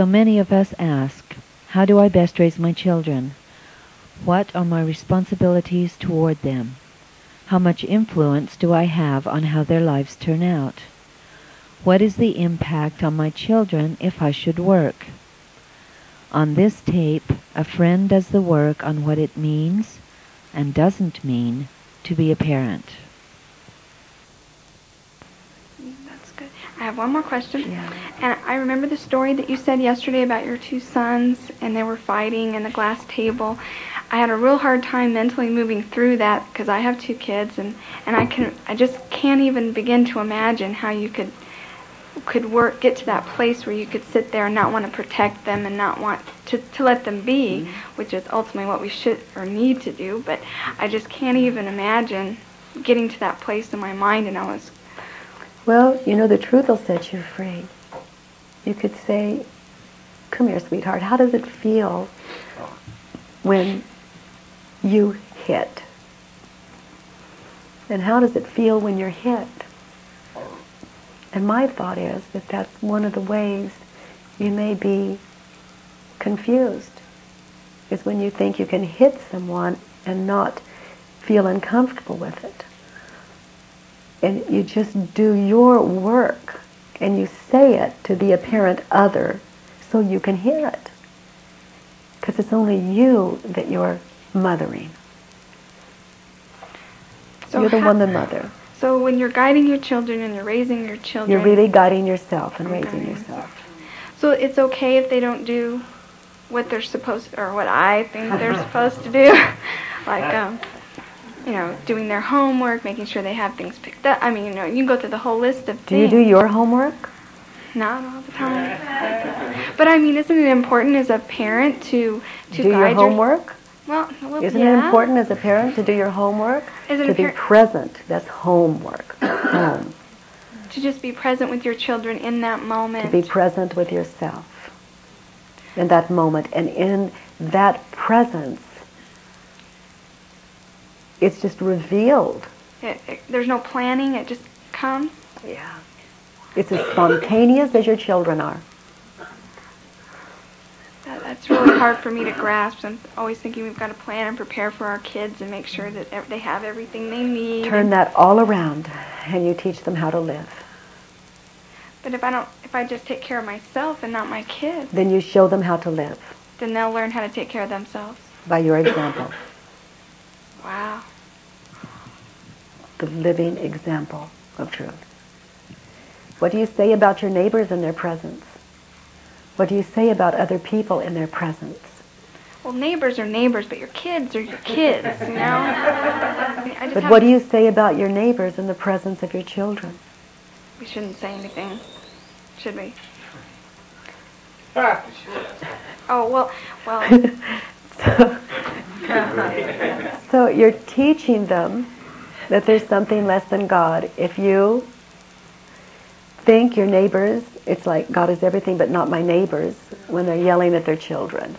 So many of us ask, how do I best raise my children? What are my responsibilities toward them? How much influence do I have on how their lives turn out? What is the impact on my children if I should work? On this tape, a friend does the work on what it means and doesn't mean to be a parent. That's good. I have one more question. Yeah. And I remember the story that you said yesterday about your two sons and they were fighting in the glass table. I had a real hard time mentally moving through that because I have two kids and and I can I just can't even begin to imagine how you could could work get to that place where you could sit there and not want to protect them and not want to to let them be, mm-hmm. which is ultimately what we should or need to do, but I just can't even imagine getting to that place in my mind and I was Well, you know, the truth will set you free. You could say, Come here, sweetheart, how does it feel when you hit? And how does it feel when you're hit? And my thought is that that's one of the ways you may be confused, is when you think you can hit someone and not feel uncomfortable with it and you just do your work and you say it to the apparent other so you can hear it. Because it's only you that you're mothering. so you're the how- one, the mother. So when you're guiding your children and you're raising your children, You're really guiding yourself and I'm raising yourself. so it's okay if they don't do what they're supposed or what I think they're supposed to do, like um, you know, doing their homework, making sure they have things picked up. I mean, you know, you can go through the whole list of Do you things. do your homework? Not all the time. But I mean, isn't it important as a parent to to do your guide homework? well, well, Isn't yeah. it important as a parent to do your homework? Isn't to be present. That's homework. Home. to just be present with your children in that moment? to be present with yourself in that moment and in that presence it's just revealed It- it- there's no planning; it just comes. yeah it's as spontaneous as your children are That, that's really hard for me to grasp. I'm always thinking we've got to plan and prepare for our kids and make sure that they have everything they need. turn that all around and you teach them how to live But if I don't, if I just take care of myself and not my kids, then you show them how to live then they'll learn how to take care of themselves. by your example Wow. the living example of truth what do you say about your neighbors in their presence what do you say about other people in their presence Well, neighbors are neighbors, but your kids are your kids. You know. I mean, I But what do you say about your neighbors in the presence of your children? We shouldn't say anything, should we? Ah. Oh well, well. so, so you're teaching them that there's something less than God. If you think your neighbors, it's like God is everything but not my neighbors when they're yelling at their children.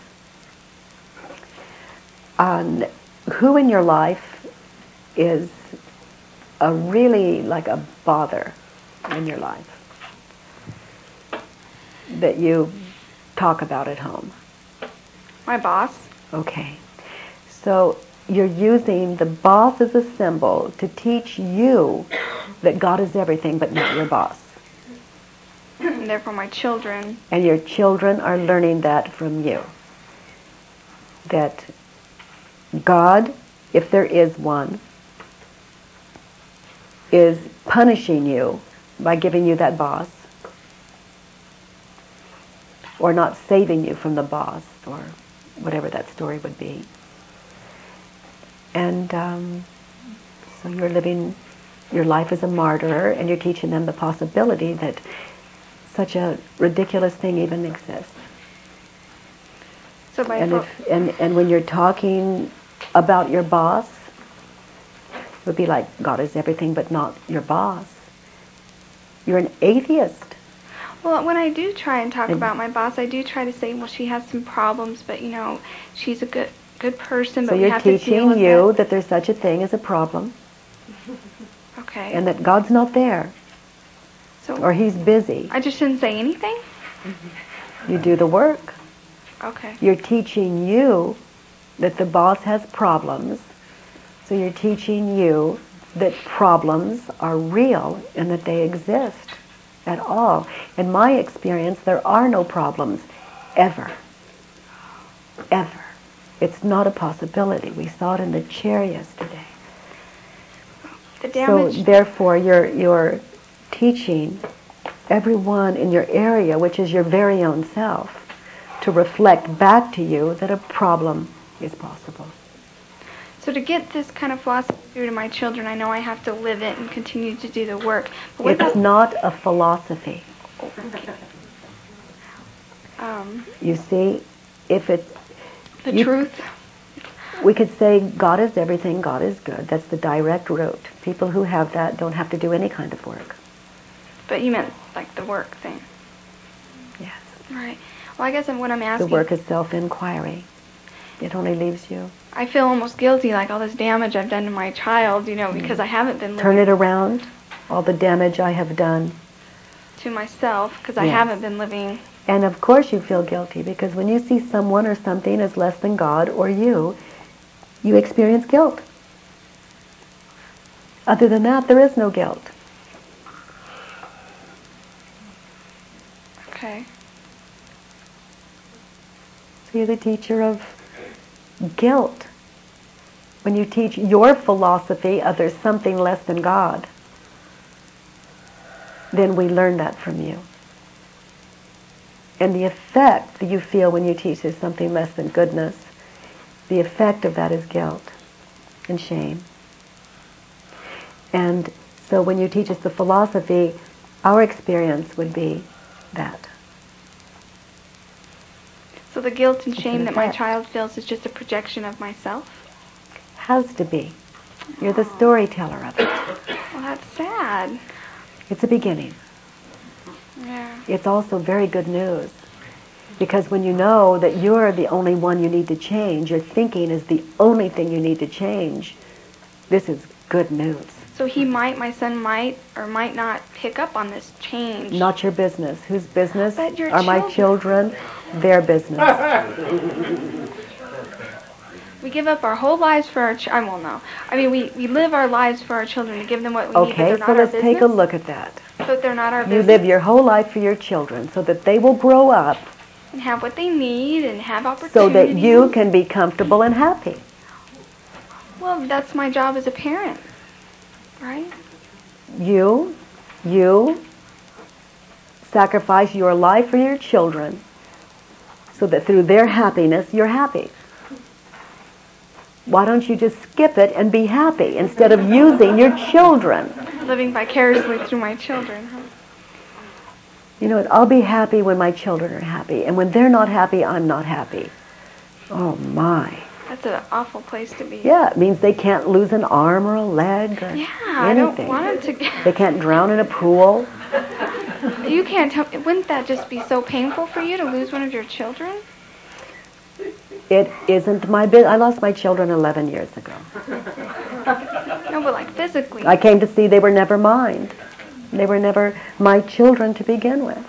Um, who in your life is a really like a bother in your life that you talk about at home? My boss. Okay. So you're using the boss as a symbol to teach you that God is everything but not your boss. And therefore, my children. And your children are learning that from you. That God, if there is one, is punishing you by giving you that boss or not saving you from the boss or whatever that story would be. And um, so you're living your life as a martyr and you're teaching them the possibility that such a ridiculous thing even exists. So by And, if, and, and when you're talking about your boss, it would be like God is everything but not your boss. You're an atheist. Well, when I do try and talk about my boss, I do try to say, well, she has some problems, but you know, she's a good good person. But So we you're have to deal teaching you that. that there's such a thing as a problem Okay. and that God's not there so or he's busy. I just shouldn't say anything. You do the work. Okay. You're teaching you that the boss has problems. So you're teaching you that problems are real and that they exist at all. In my experience, there are no problems ever. Ever. It's not a possibility. We saw it in the chair yesterday. The So therefore, you're, you're teaching everyone in your area, which is your very own self, to reflect back to you that a problem is possible. So to get this kind of philosophy through to my children, I know I have to live it and continue to do the work. But It's not a philosophy. um, You see, if it's, the You- truth? we could say God is everything, God is good. That's the direct route. People who have that don't have to do any kind of work. But you meant like the work thing, Yes. right? Well, I guess what I'm asking. The work is self-inquiry. It only leaves you. I feel almost guilty, like all this damage I've done to my child, you know, mm. because I haven't been Living Turn it around. All the damage I have done. to myself because I haven't been living. And of course you feel guilty because when you see someone or something as less than God or you, you experience guilt. Other than that, there is no guilt. Okay. So you're the teacher of guilt. When you teach your philosophy of there's something less than God, then we learn that from you. And the effect that you feel when you teach there's something less than goodness, the effect of that is guilt and shame. And so when you teach us the philosophy, our experience would be that. So the guilt and shame that my child feels is just a projection of myself? Has to be. You're the storyteller of it. Well, that's sad. It's a beginning. Yeah. It's also very good news. Because when you know that you're the only one you need to change, your thinking is the only thing you need to change, this is good news. So he might, my son might or might not pick up on this change. Not your business. Whose business But your are my children? Their business. We give up our whole lives for our. Ch- I won't know. I mean, we, we live our lives for our children to give them what we need. Okay, they're so let's take a look at that. But they're not our You business. live your whole life for your children so that they will grow up and have what they need and have opportunities. so that you can be comfortable and happy. Well, that's my job as a parent, right? You, you sacrifice your life for your children so that through their happiness you're happy. Why don't you just skip it and be happy instead of using your children? Living vicariously through my children. Huh? You know, what, I'll be happy when my children are happy, and when they're not happy, I'm not happy. Oh my. That's an awful place to be. Yeah, it means they can't lose an arm or a leg or Yeah, I don't anything. want them to. They can't drown in a pool. You can't tell. me. Wouldn't that just be so painful for you to lose one of your children? It isn't my business. I lost my children 11 years ago. No, but like physically. I came to see they were never mine. They were never my children to begin with.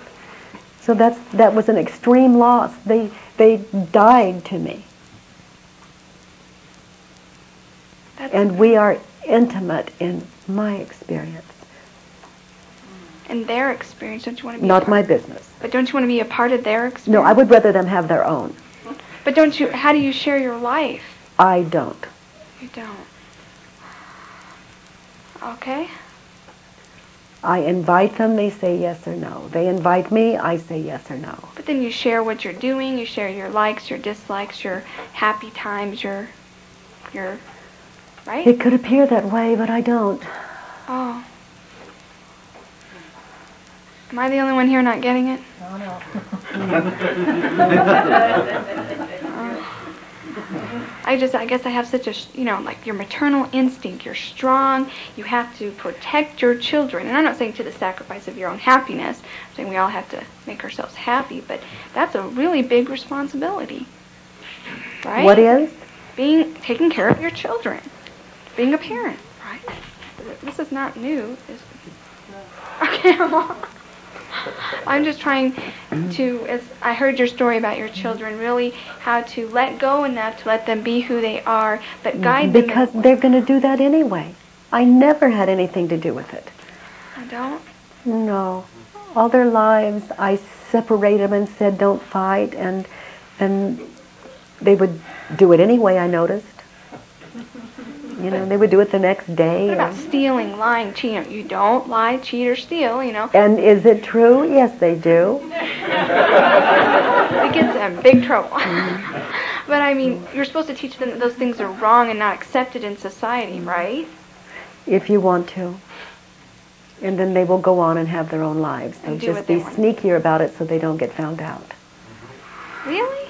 So that's that was an extreme loss. They they died to me. That's, And we are intimate in my experience. In their experience, don't you want to be? a Not my business. But don't you want to be a part of their experience? No, I would rather them have their own. But don't you? How do you share your life? I don't. You don't. Okay. I invite them, they say yes or no. They invite me, I say yes or no. But then you share what you're doing. You share your likes, your dislikes, your happy times, your, your, right? It could appear that way, but I don't. Oh. Am I the only one here not getting it? No, no. Uh, I just, I guess I have such a, you know, like your maternal instinct. You're strong. You have to protect your children. And I'm not saying to the sacrifice of your own happiness. I'm saying we all have to make ourselves happy. But that's a really big responsibility. Right? What is? Being, taking care of your children. Being a parent. Right? This is not new. Is it? Okay, I'm just trying to, as I heard your story about your children, really how to let go enough to let them be who they are, but guide them. Because they're going to do that anyway. I never had anything to do with it. I don't. No. All their lives, I separated them and said, don't fight, and and they would do it anyway, I noticed. You know, they would do it the next day. What about stealing, lying, cheating? You don't lie, cheat, or steal, you know. And is it true? Yes, they do. It gets them big trouble. but I mean, you're supposed to teach them that those things are wrong and not accepted in society, right? If you want to. And then they will go on and have their own lives. And just they be want. sneakier about it so they don't get found out. Really?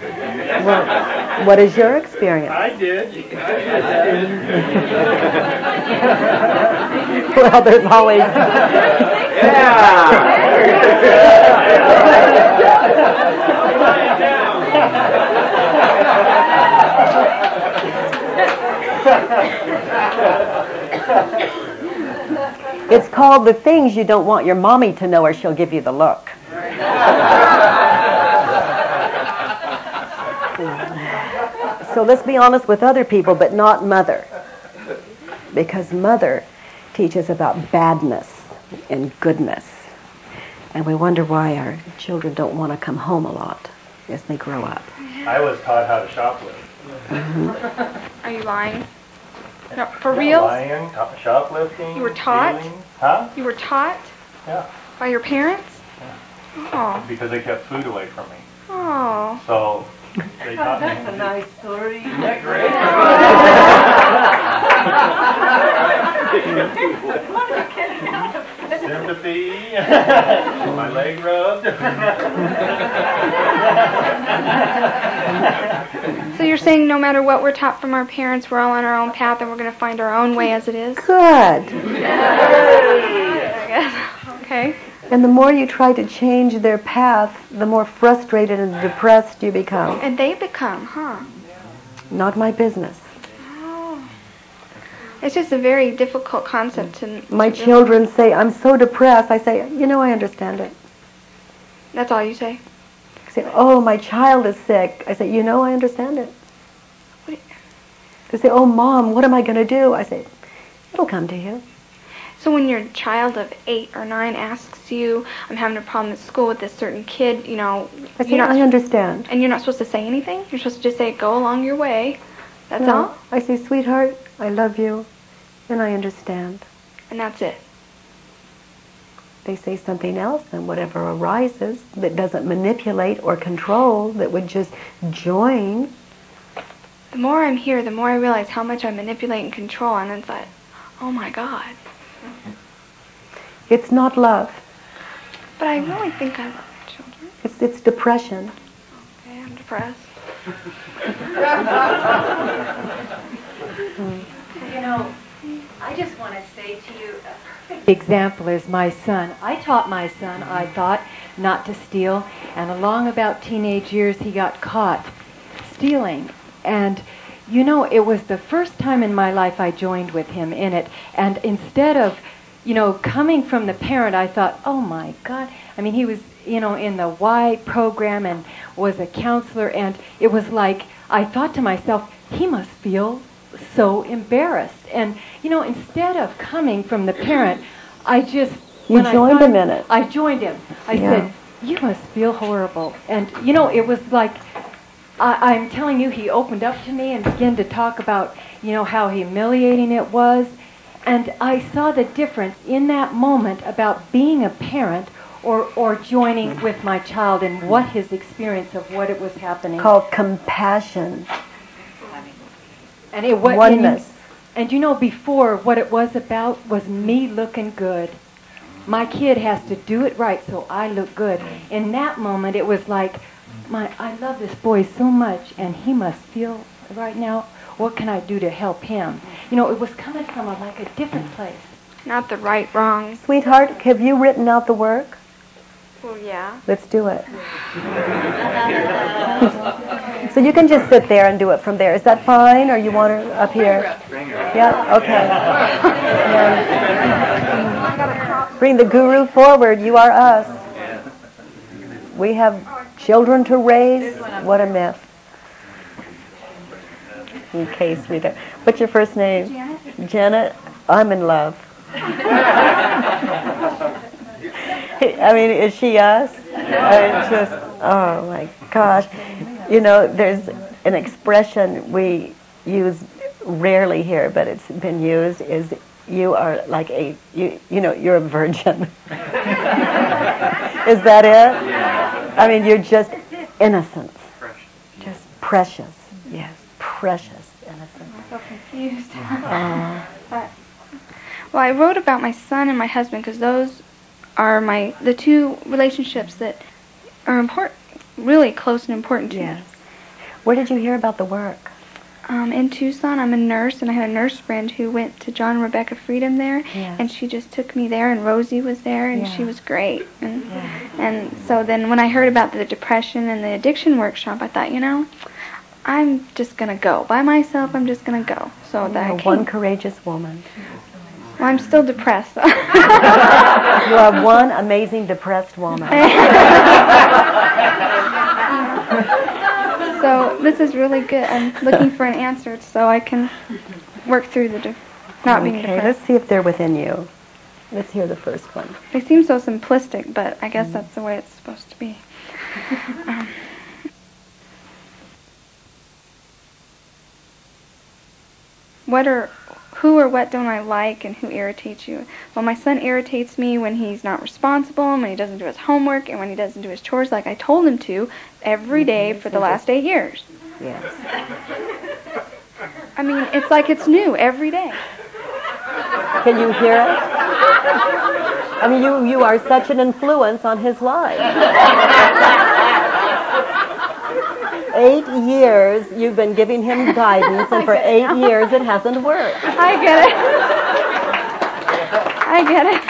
Well, what is your experience? I did. Well, there's always. Yeah. it's called the things you don't want your mommy to know, or she'll give you the look. So let's be honest with other people, but not mother. Because mother teaches about badness and goodness. And we wonder why our children don't want to come home a lot as they grow up. I was taught how to shoplift. Mm-hmm. Are you lying? No, for Yeah, real? Lying, to- shoplifting. You were taught? stealing. Huh? You were taught Yeah. by your parents? Yeah. Oh. Because they kept food away from me. Oh. So they taught me. That's a nice story. Isn't that great? Sympathy. My leg rubbed. So you're saying no matter what we're taught from our parents, we're all on our own path and we're going to find our own way as it is? Good. Okay. And the more you try to change their path, the more frustrated and depressed you become. And they become, huh? Not my business. Oh. It's just a very difficult concept to. My to children say, I'm so depressed. I say, you know, I understand it. That's all you say? They say, oh, my child is sick. I say, you know, I understand it. What- They say, oh, mom, what am I going to do? I say, it'll come to you. So when your child of eight or nine asks you, I'm having a problem at school with this certain kid, you know, I say, you're not, I understand. and you're not supposed to say anything? You're supposed to just say, go along your way. That's No. all? I say, sweetheart, I love you, and I understand. And that's it. They say something else, and whatever arises that doesn't manipulate or control, that would just join, The more I'm here, the more I realize how much I manipulate and control, and it's like, oh my God. It's not love. But I really think I love my children. It's, it's depression. Okay, I'm depressed. You know, I just want to say to you, a perfect example is my son. I taught my son, I thought, not to steal, and along about teenage years, he got caught stealing. And you know, it was the first time in my life I joined with him in it. And instead of, you know, coming from the parent, I thought, oh my God. I mean, he was, you know, in the Y program and was a counselor. And it was like, I thought to myself, he must feel so embarrassed. And, you know, instead of coming from the parent, I just. You when I joined him in it. I joined him. I Yeah. said, you must feel horrible. And, you know, it was like, I, I'm telling you, he opened up to me and began to talk about, you know, how humiliating it was. And I saw the difference in that moment about being a parent or, or joining with my child and what his experience of what it was happening. Called compassion, and it was oneness. And you know, before what it was about was me looking good. My kid has to do it right so I look good. In that moment, it was like, my, I love this boy so much, and he must feel right now. What can I do to help him? You know, it was coming from a, like a different place. Not the right, wrong. Sweetheart, have you written out the work? Well, yeah. Let's do it. so you can just sit there and do it from there. Is that fine, or you want her up here? Yeah. Okay. Yeah. I got a crop Bring the guru forward. You are us. We have children to raise. What a myth. In case we don't. What's your first name? Janet? Janet, I'm in love. I mean, is she us? I just, oh my gosh. You know, there's an expression we use rarely here, but it's been used, is you are like a, you, you know, you're a virgin. is that it? I mean, you're just innocence. Just precious. Yes, precious innocence. I'm so confused. Uh, But, well, I wrote about my son and my husband because those are my the two relationships that are important, really close and important to yes. me. Where did you hear about the work? Um, in Tucson, I'm a nurse, and I had a nurse friend who went to John Rebecca Freedom there, and she just took me there, and Rosie was there, and she was great. And Yeah. and so then when I heard about the depression and the addiction workshop, I thought, you know, I'm just gonna go by myself. I'm just gonna go. So that came. one courageous woman. Well, I'm still depressed. though. You are one amazing depressed woman. so this is really good. I'm looking for an answer so I can work through the de- not being Okay, depressed. let's see if they're within you. Let's hear the first one. They seem so simplistic, but I guess that's the way it's supposed to be. Um, what are who or what don't I like and who irritates you? Well, my son irritates me when he's not responsible, and when he doesn't do his homework, and when he doesn't do his chores like I told him to every mm-hmm. day for the mm-hmm. last eight years. Yes. I mean, it's like it's new every day. Can you hear it? I mean, you, you are such an influence on his life. Eight years you've been giving him guidance, and for eight years it hasn't worked. I get it. I get it.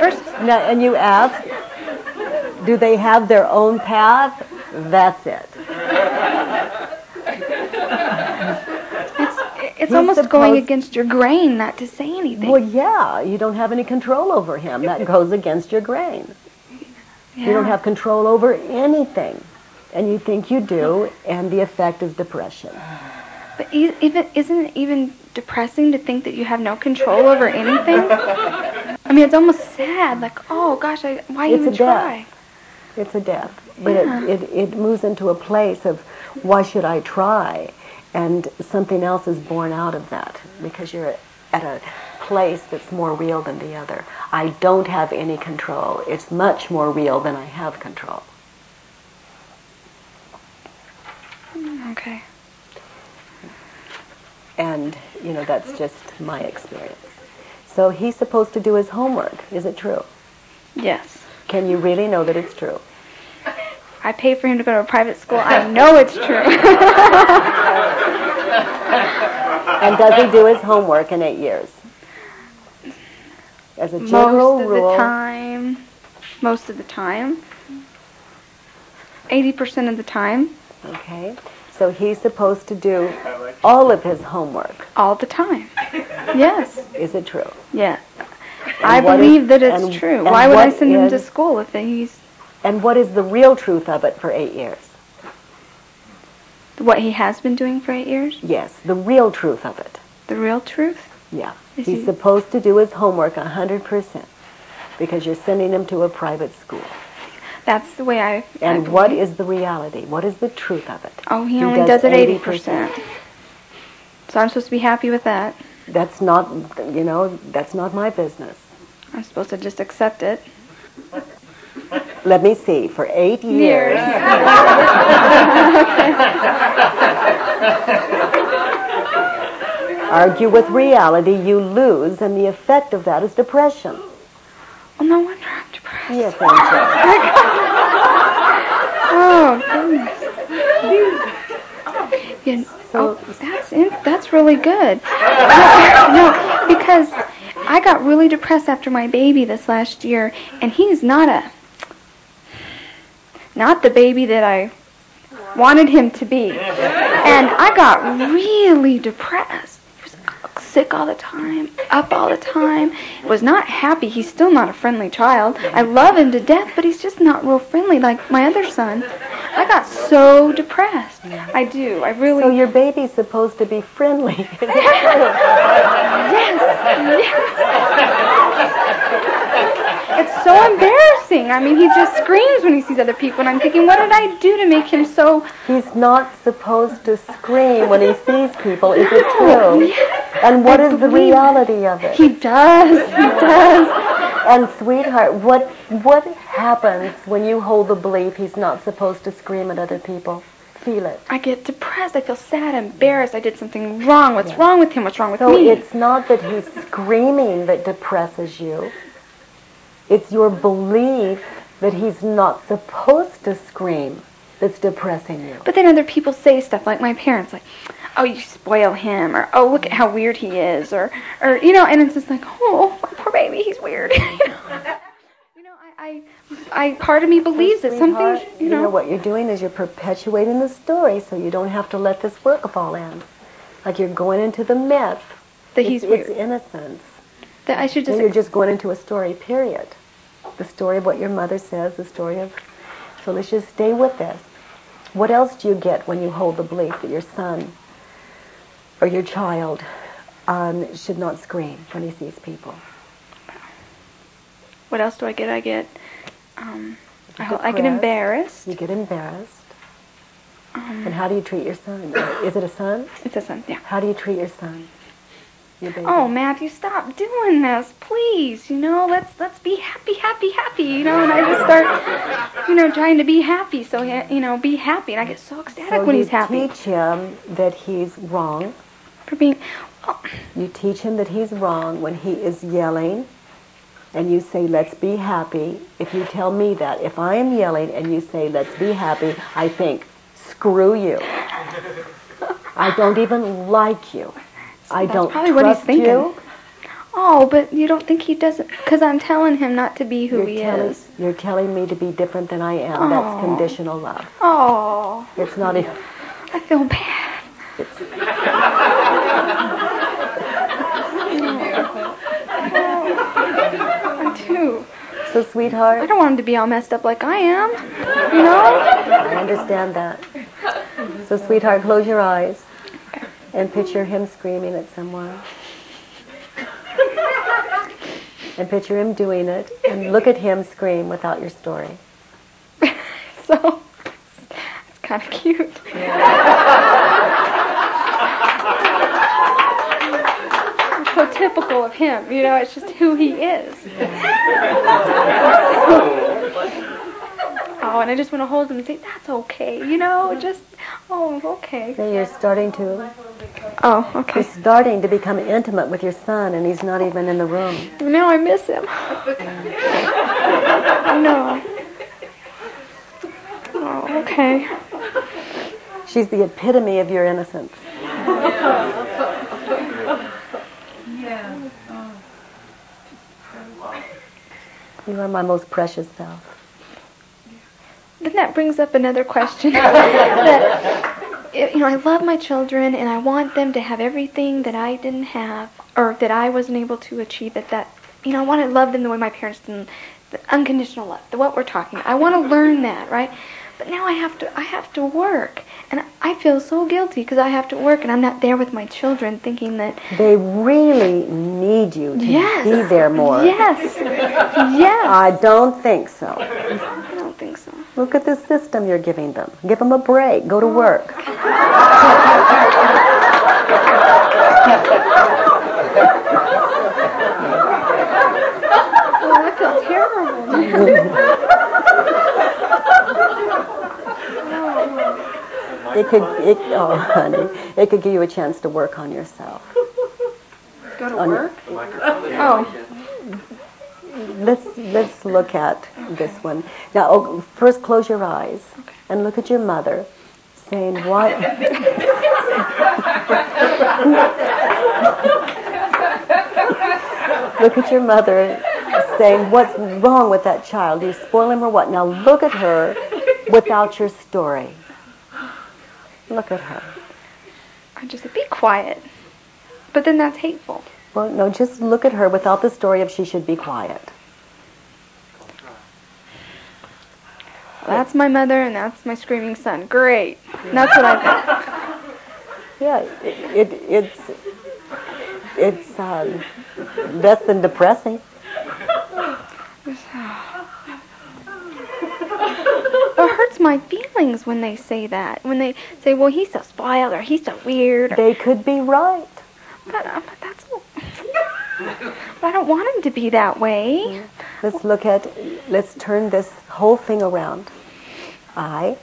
First, Now, and you ask, do they have their own path? That's it. It's He's almost going against your grain not to say anything. Well, yeah, you don't have any control over him. That goes against your grain. You don't have control over anything. And you think you do, and the effect is depression. But even isn't it even depressing to think that you have no control over anything? I mean, it's almost sad. Like, oh gosh, I, why It's even a death. try? It's a death. But it, it, it moves into a place of, why should I try? And something else is born out of that because you're at a place that's more real than the other. I don't have any control. It's much more real than I have control. Okay. And, you know, that's just my experience. So he's supposed to do his homework. Is it true? Yes. Can you really know that it's true? I pay for him to go to a private school. I know it's true. And does he do his homework in eight years? As a general most of rule, the time. Most of the time. 80% of the time. okay. So he's supposed to do all of his homework. All the time. Yes. Is it true? Yeah. I believe is- that it's and- true. and Why would I send him to school if he's And what is the real truth of it for eight years? what he has been doing for eight years? Yes, the real truth of it. The real truth? Yeah. Is He's he- supposed to do his homework 100% because you're sending him to a private school. That's the way I. I And what believe. is the reality? What is the truth of it? Oh, he, He only does does, it 80%. 80%. So I'm supposed to be happy with that. That's not, you know, that's not my business. I'm supposed to just accept it. Let me see. For eight years, argue with reality, you lose, and the effect of that is depression. Well, no wonder. Yes, Angel. Oh, goodness. You- So- oh, that's in, that's really good. No, no, because I got really depressed after my baby this last year, and he's not a not the baby that I wanted him to be. And I got really depressed. Sick all the time, up all the time, was not happy. He's still not a friendly child. I love him to death, but he's just not real friendly like my other son. I got so depressed. I do. I really. So your baby's supposed to be friendly. It true? It's so embarrassing. I mean, he just screams when he sees other people, and I'm thinking, what did I do to make him so? He's not supposed to scream when he sees people. Is it true? And what I is the reality of it? He does. He does. And sweetheart, what what happens when you hold the belief he's not supposed to scream at other people? Feel it. I get depressed. I feel sad, embarrassed. I did something wrong. What's wrong with him? What's wrong with So me? it's not that he's screaming that depresses you. It's your belief that he's not supposed to scream that's depressing you. But then other people say stuff like my parents, like, "Oh, you spoil him," or "Oh, look at how weird he is," or, or you know, and it's just like, "Oh, my poor baby, he's weird." you know, You know, I, I, I, part of me believes that something, you know, what you're doing is you're perpetuating the story so you don't have to let this work fall in. Like you're going into the myth. that he's it's, weird. It's innocence. that I should just, you're just going into a story, period. The story of what your mother says, the story of. So let's just stay with this. What else do you get when you hold the belief that your son or your child um, should not scream when he sees people? what else do I get? I get, um, I. I get embarrassed. You get embarrassed. Um, And how do you treat your son? Is it a son? it's a son, yeah. How do you treat your son? Your baby? Oh, Matthew, stop doing this, please. You know, let's let's be happy, happy, happy. You know, and I just start, you know, trying to be happy. So he- you know, be happy, and I get so ecstatic so when he's happy You teach him that he's wrong. for being. Oh, You teach him that he's wrong when he is yelling, and you say, let's be happy. If you tell me that, if I am yelling and you say, let's be happy, I think, screw you. I don't even like you. I That's don't probably what he's trust thinking. you. oh, but you don't think he doesn't? Because I'm telling him not to be who You're he telling, is. you're telling me to be different than I am. That's conditional love. Oh, It's not even. I feel bad. I do. So, sweetheart. I don't want him to be all messed up like I am. You know? I understand that. So, sweetheart, close your eyes and picture him screaming at someone. And picture him doing it and look at him scream without your story. So it's kind of cute. It's so typical of him, you know. It's just who he is. oh, and I just want to hold him and say, "That's okay," you know. Just, oh, okay. So you're starting to Oh, okay. you're starting to become intimate with your son and he's not even in the room. Now I miss him. no. Oh, okay. She's the epitome of your innocence. You are my most precious self. Then that brings up another question. that you know, I love my children and I want them to have everything that I didn't have or that I wasn't able to achieve. That that you know, I want to love them the way my parents didn't. The unconditional love, the what we're talking. About. I want to learn that, right? But now I have to. I have to work, and I feel so guilty because I have to work, and I'm not there with my children, thinking that They really need you to yes, be there more. Yes, yes. I don't think so. I don't think so. Look at the system you're giving them. Give them a break. Go to oh. work. Oh, I feel terrible. It could, it, oh honey, it could give you a chance to work on yourself. Go to On- work. Oh, Let's let's look at this one now. Oh, first, close your eyes and look at your mother, saying what. look at your mother, saying what's wrong with that child. Do you spoil him or what? Now look at her without your story. Look at her. I just said, be quiet. But then that's hateful. Well, no, just look at her without the story of she should be quiet. That's my mother and that's my screaming son. Great. That's what I think. Yeah, it, it it's it's um, less than depressing. It hurts my feelings when they say that. When they say, well, he's so spoiled or he's so weird. Or, They could be right. but, uh, but that's. But I don't want him to be that way. Let's look at, let's turn this whole thing around. I,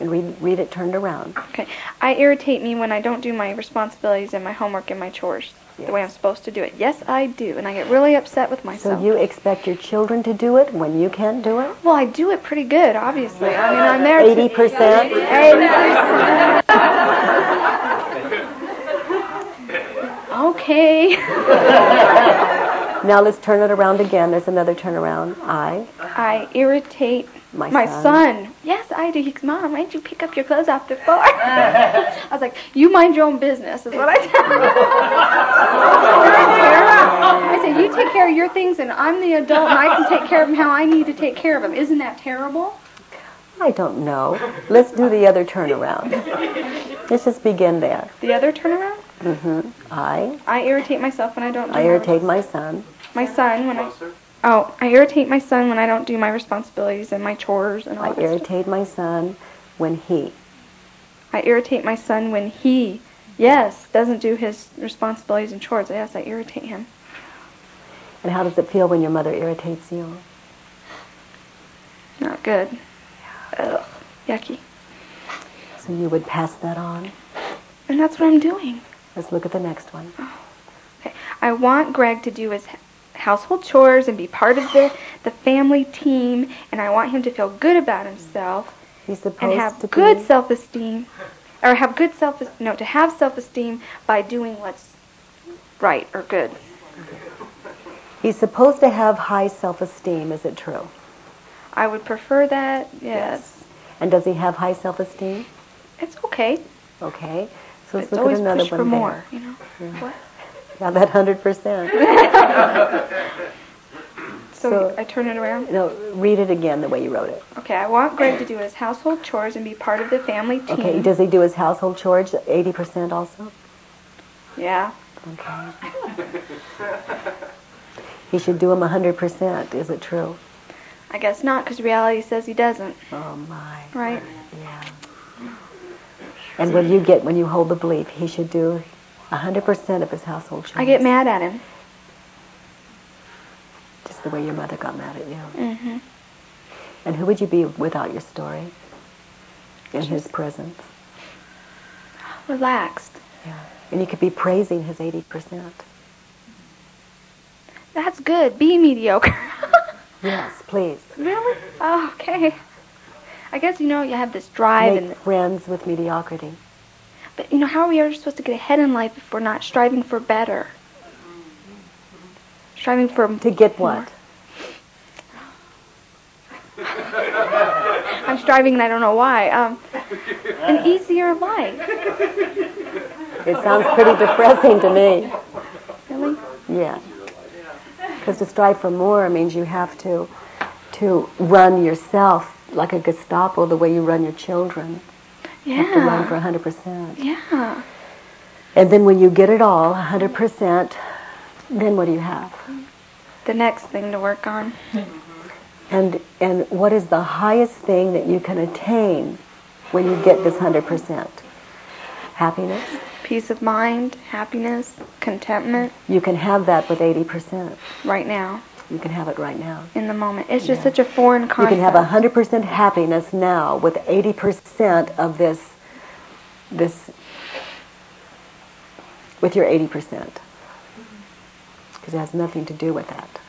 and read, read it turned around. Okay. I irritate me when I don't do my responsibilities and my homework and my chores the way I'm supposed to do it. Yes, I do. And I get really upset with myself. So you expect your children to do it when you can't do it? well, I do it pretty good, obviously. I mean, I'm there. Eighty percent? 80%. okay. Now let's turn it around again. There's another turnaround. I, I irritate My my, son. son. Yes, I do. He goes, Mom, why didn't you pick up your clothes off the floor? I was like, You mind your own business, is what I tell him. I said, You take care of your things, and I'm the adult, and I can take care of them how I need to take care of them. Isn't that terrible? I don't know. Let's do the other turnaround. Let's just begin there. The other turnaround? Mm-hmm. I, I irritate myself when I don't do I irritate my son. my son when I. Oh, I irritate my son when I don't do my responsibilities and my chores and all I that stuff. irritate my son when he. I irritate my son when he, yes, doesn't do his responsibilities and chores. Yes, I irritate him. And how does it feel when your mother irritates you? Not good. Ugh, yucky. So you would pass that on. And that's what I'm doing. Let's look at the next one. Oh, okay. I want Greg to do his household chores and be part of the, the family team, and I want him to feel good about himself He's supposed and to have be. good self-esteem, or have good self no to have self-esteem by doing what's right or good. He's supposed to have high self-esteem. Is it true? I would prefer that. Yes, And does he have high self-esteem? it's okay. Okay. So let's It's look always at another one for there. more. You know what? Yeah, that hundred percent. So, So- I turn it around. No, read it again the way you wrote it. Okay, I want Greg to do his household chores and be part of the family team. Okay. Does he do his household chores eighty percent also? Yeah. Okay. he should do them hundred percent. Is it true? I guess not, because reality says he doesn't. Oh my. Right? Yeah. And when you get when you hold the belief, he should do hundred percent of his household chores. I get mad at him. Just the way your mother got mad at you. Mm-hmm. And who would you be without your story? In his presence. Relaxed. Yeah. And you could be praising his eighty percent. That's good. Be mediocre. Yes, please. really? Oh, okay. I guess you know you have this drive, Make and friends with mediocrity. But you know how are we ever supposed to get ahead in life if we're not striving for better? Striving for To get what? I'm striving and I don't know why. Um, an easier life. It sounds pretty depressing to me. Really? Yeah. Because to strive for more means you have to to run yourself like a Gestapo the way you run your children. You have to run for Yeah. 100%. Yeah. And then when you get it all, 100%, then what do you have? The next thing to work on. Mm-hmm. And and what is the highest thing that you can attain when you get this 100%? Happiness? Peace of mind, happiness, contentment You can have that with 80%. right now, You can have it right now. in the moment. It's just such a foreign concept. You can have 100% happiness now with 80% of this, this, with your 80%. Because it has nothing to do with that.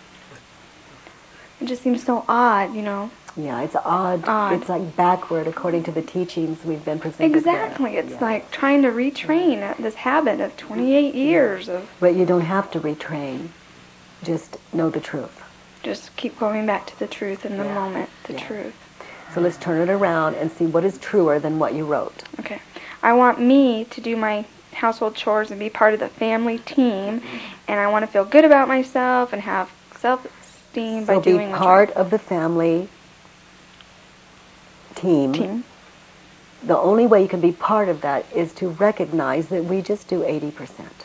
It just seems so odd, you know. Yeah, it's odd. Odd. It's like backward according to the teachings we've been presented. Exactly. It's Yeah. like trying to retrain this habit of 28 years of But you don't have to retrain. Just know the truth. just keep going back to the truth in the Yeah. moment. The Yeah. truth. So let's turn it around and see what is truer than what you wrote. Okay. I want me to do my household chores and be part of the family team, and I want to feel good about myself and have self-esteem So by be doing what's part of the family team. team. The only way you can be part of that is to recognize that we just do 80%.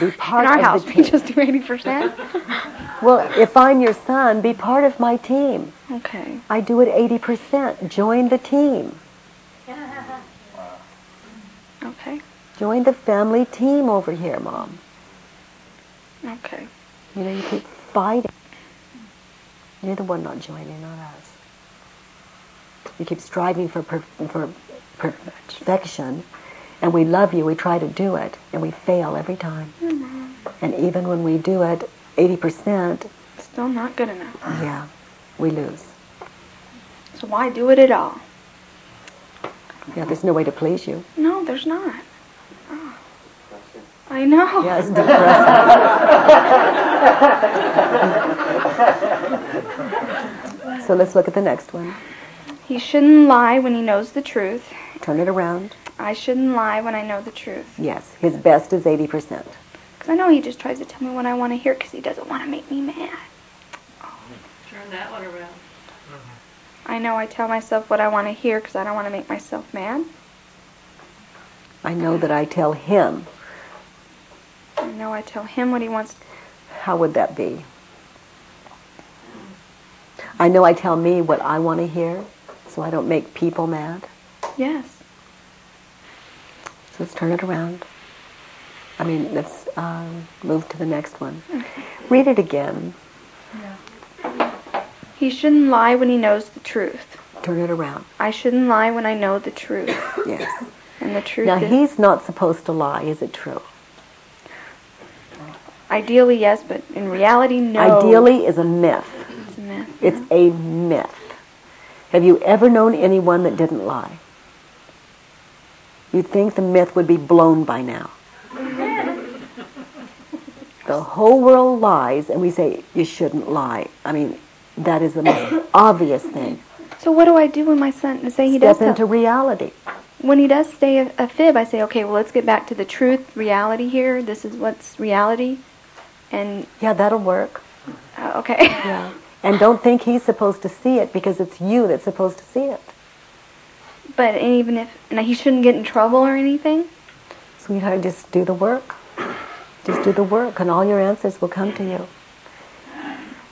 Be part In our of house, the we team. just do eighty percent. Well, if I'm your son, be part of my team. Okay. I do it 80%. Join the team. Okay. Join the family team over here, Mom. Okay. You know, you keep fighting. You're the one not joining, not us. You keep striving for, per, for perfection, and we love you. We try to do it, and we fail every time. And even when we do it 80%, Still not good enough. yeah, we lose. So why do it at all? Yeah, there's no way to please you. No, there's not. Oh. I know. Yeah, it's depressing. so let's look at the next one. He shouldn't lie when he knows the truth. Turn it around. I shouldn't lie when I know the truth. Yes, his best is 80%. Because I know he just tries to tell me what I want to hear because he doesn't want to make me mad. Turn that one around. Mm-hmm. I know I tell myself what I want to hear because I don't want to make myself mad. I know that I tell him. I know I tell him what he wants. How would that be? I know I tell me what I want to hear, so I don't make people mad. Yes. So let's turn it around. I mean, let's um, move to the next one. Read it again. Yeah. He shouldn't lie when he knows the truth. Turn it around. I shouldn't lie when I know the truth. Yes. And the truth Now, he's not supposed to lie, is it true? ideally, yes, but in reality, no. Ideally is a myth. It's a myth. It's a myth. Have you ever known anyone that didn't lie? You'd think the myth would be blown by now. The whole world lies, and we say, you shouldn't lie. I mean, that is the most obvious thing. So what do I do when my son say he Step does tell- into reality. when he does say a, a fib? I say, okay, well, let's get back to the truth, reality here. This is what's reality, and Yeah, that'll work. uh, okay. Yeah. And don't think he's supposed to see it because it's you that's supposed to see it. But even if and he shouldn't get in trouble or anything. Sweetheart, just do the work. Just do the work, and all your answers will come to you.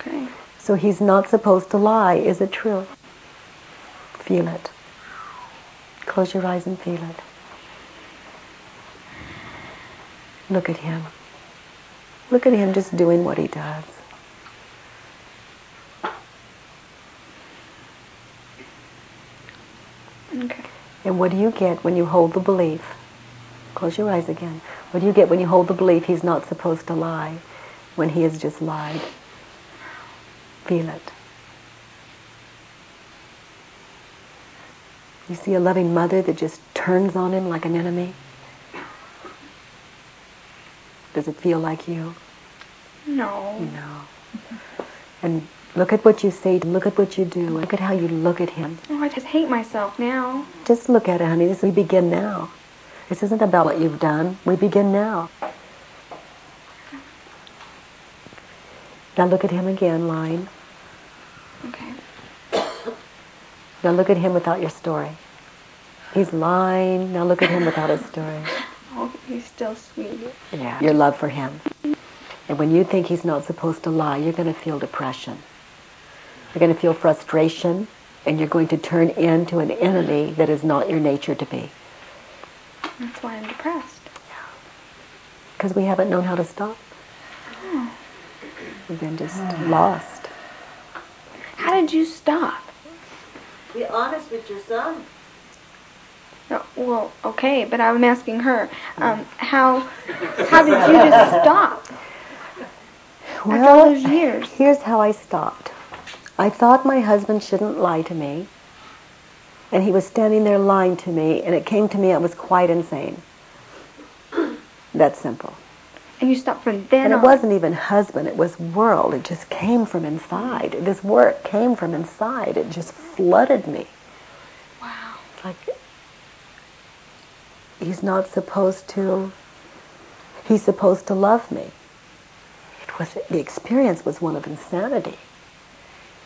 Okay. So he's not supposed to lie. Is it true? Feel it. Close your eyes and feel it. Look at him. Look at him just doing what he does. Okay. And what do you get when you hold the belief? Close your eyes again. What do you get when you hold the belief he's not supposed to lie when he has just lied? Feel it. You see a loving mother that just turns on him like an enemy? Does it feel like you? No. No. And look at what you say, look at what you do, look at how you look at him. Oh, I just hate myself now. Just look at it, honey. This we begin now. This isn't about what you've done. We begin now. Now look at him again, lying. Okay. Now look at him without your story. He's lying. Now look at him without his story. Oh, he's still sweet. Yeah. Your love for him. And when you think he's not supposed to lie, you're going to feel depression. You're going to feel frustration, and you're going to turn into an enemy that is not your nature to be. That's why I'm depressed. Because we haven't known how to stop. Oh. We've been just lost. How did you stop? Be honest with your son. Oh, well, okay, but I'm asking her. Um, how how did you just stop after all those years? Here's how I stopped. I thought my husband shouldn't lie to me, and he was standing there lying to me, and it came to me I was quite insane. That's simple. And you stopped from then And it on. wasn't even husband, it was world. It just came from inside. This work came from inside. It just flooded me. Wow. Like, he's not supposed to, he's supposed to love me. It was, the experience was one of insanity.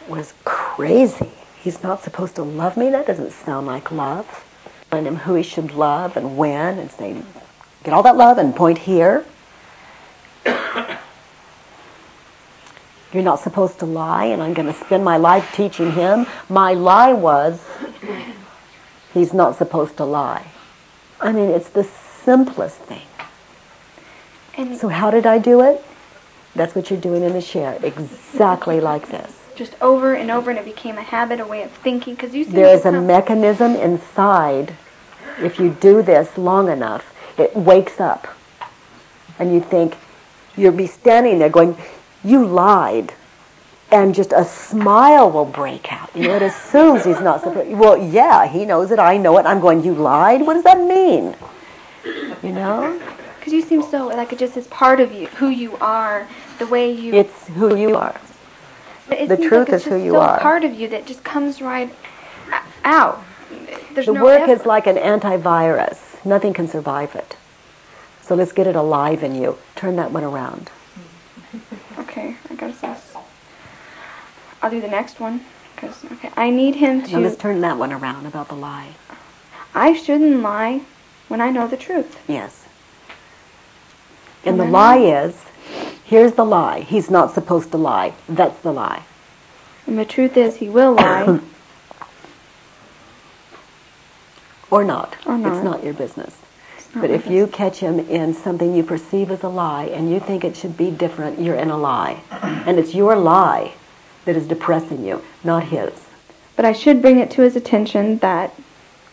Was crazy. He's not supposed to love me? That doesn't sound like love. And him who he should love and when and say, get all that love and point here. You're not supposed to lie, and I'm going to spend my life teaching him. My lie was, he's not supposed to lie. I mean, it's the simplest thing. And So how did I do it? That's what you're doing in the share, exactly like this. Just over and over, and it became a habit, a way of thinking. Because you There is a mechanism inside. If you do this long enough, it wakes up. And you think, you'll be standing there going, you lied. And just a smile will break out. You know, it assumes he's not supposed Well, yeah, he knows it. I know it. I'm going, you lied? What does that mean? You know? Because you seem so like it just is part of you, who you are, the way you. It's who you are. The truth like is who you are. part of you that just comes right out. There's The no work effort. is like an antivirus. Nothing can survive it. So let's get it alive in you. Turn that one around. Okay, I guess that's. I'll do the next one. Cause okay, I need him Now let's turn that one around about the lie. I shouldn't lie when I know the truth. Yes. And the And then- lie is, here's the lie. He's not supposed to lie. That's the lie. And the truth is, he will lie. Or not. Or not. It's not. your business. not But if you catch him in something you perceive as a lie and you think it should be different, you're in a lie. And it's your lie that is depressing you, not his. but I should bring it to his attention that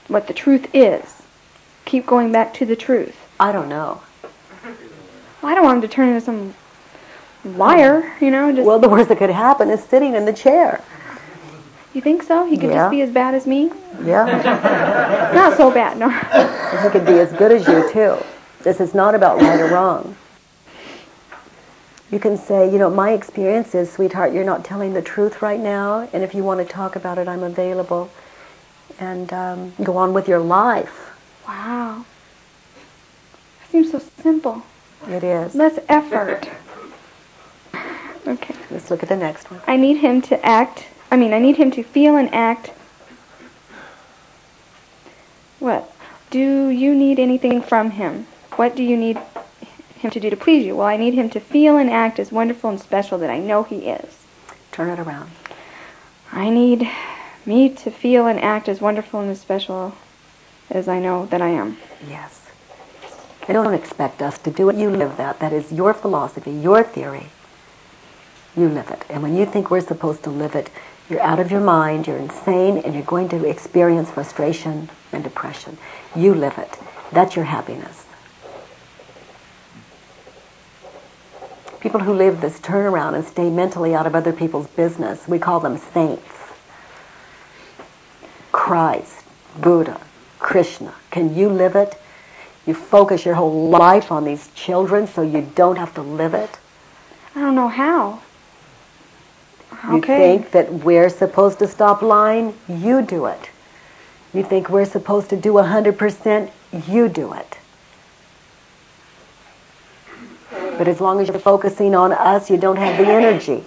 what the truth is. Keep going back to the truth. I don't know. Well, I don't want him to turn into some liar, you know. Just Well, the worst that could happen is sitting in the chair. you think so? He could Yeah. just be as bad as me. Yeah. Not so bad, no. He could be as good as you too. This is not about right or wrong. You can say, you know, my experience is, sweetheart, you're not telling the truth right now, and if you want to talk about it, I'm available. And um, go on with your life. Wow. That seems so simple. It is. Less effort. Okay. Let's look at the next one. I need him to act. I mean, I need him to feel and act. What? Do you need anything from him? What do you need him to do to please you? Well, I need him to feel and act as wonderful and special that I know he is. Turn it around. I need me to feel and act as wonderful and as special as I know that I am. Yes. And don't expect us to do it. You live that. That is your philosophy, your theory. You live it. And when you think we're supposed to live it, you're out of your mind, you're insane, and you're going to experience frustration and depression. You live it. That's your happiness. People who live this turnaround and stay mentally out of other people's business, we call them saints. Christ, Buddha, Krishna. Can you live it? You focus your whole life on these children so you don't have to live it? I don't know how. You Okay. think that we're supposed to stop lying? You do it. You think we're supposed to do 100%? You do it. But as long as you're focusing on us, you don't have the energy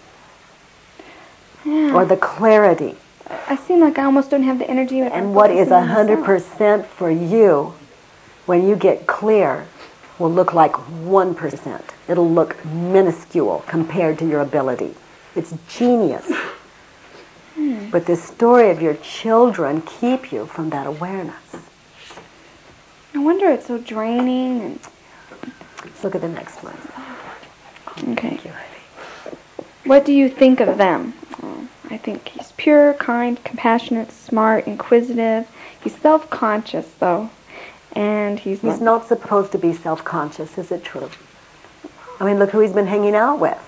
Yeah. or the clarity. I seem like I almost don't have the energy. And what is focusing on myself. 100% for you when you get clear will look like 1%. It'll look minuscule compared to your ability. It's genius. But the story of your children keep you from that awareness. No wonder it's so draining. And Let's look at the next one. okay. What do you think of them? Oh, I think he's pure, kind, compassionate, smart, inquisitive. He's self-conscious though, and he's, He's not supposed to be self-conscious, is it true? I mean, look who he's been hanging out with.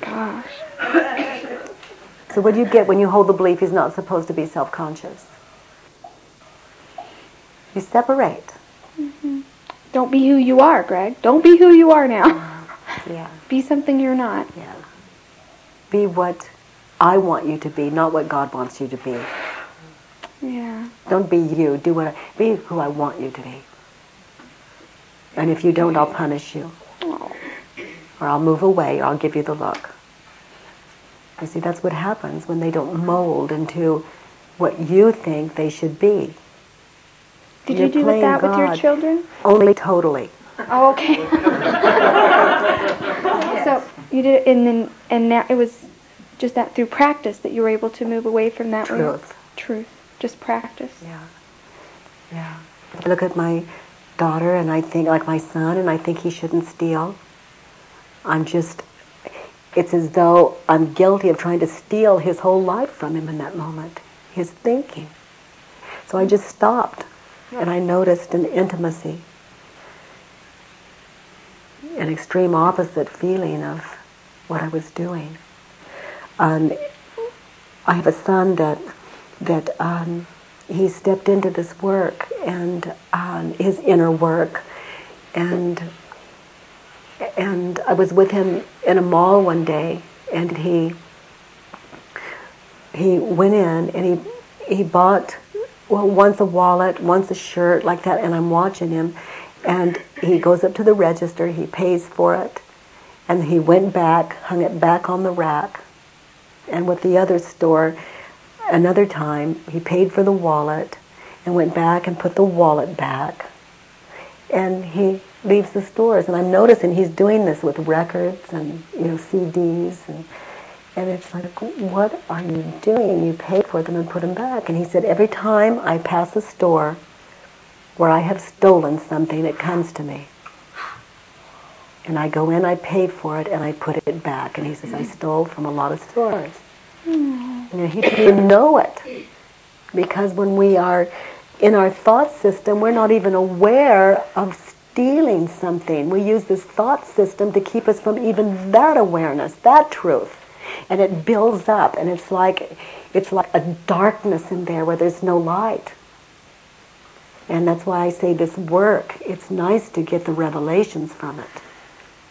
Gosh. So what do you get when you hold the belief he's not supposed to be self-conscious? You separate. Mm-hmm. Don't be who you are, Greg. Don't be who you are now. Yeah. be something you're not. Yeah. Be what I want you to be, not what God wants you to be. Yeah. Don't be you. Do what I, be who I want you to be. And if you don't, I'll punish you. Or I'll move away, or I'll give you the look. You see, that's what happens when they don't mold into what you think they should be. Did You're you do with that with your children? Only totally. Oh, okay. so you did, and then and now it was just that through practice that you were able to move away from that. Truth. Truth. Just practice. Yeah. Yeah. I look at my daughter and I think, like my son, and I think he shouldn't steal. I'm just, it's as though I'm guilty of trying to steal his whole life from him in that moment, his thinking. So I just stopped and I noticed an intimacy, an extreme opposite feeling of what I was doing. Um, I have a son that that um, he stepped into this work and um, his inner work, and and I was with him in a mall one day, and he he went in and he he bought well once a wallet, once a shirt like that, and I'm watching him, and he goes up to the register, he pays for it, and he went back, hung it back on the rack, and with the other store, another time he paid for the wallet and went back and put the wallet back, and he leaves the stores, and I'm noticing he's doing this with records and you know CDs and. And it's like, what are you doing? You paid for them and put them back. And he said, every time I pass a store where I have stolen something, it comes to me. And I go in, I pay for it, and I put it back. And he says, I stole from a lot of stores. And he didn't know it. Because when we are in our thought system, we're not even aware of stealing something. We use this thought system to keep us from even that awareness, that truth. And it builds up, and it's like it's like a darkness in there where there's no light. And that's why I say this work, it's nice to get the revelations from it.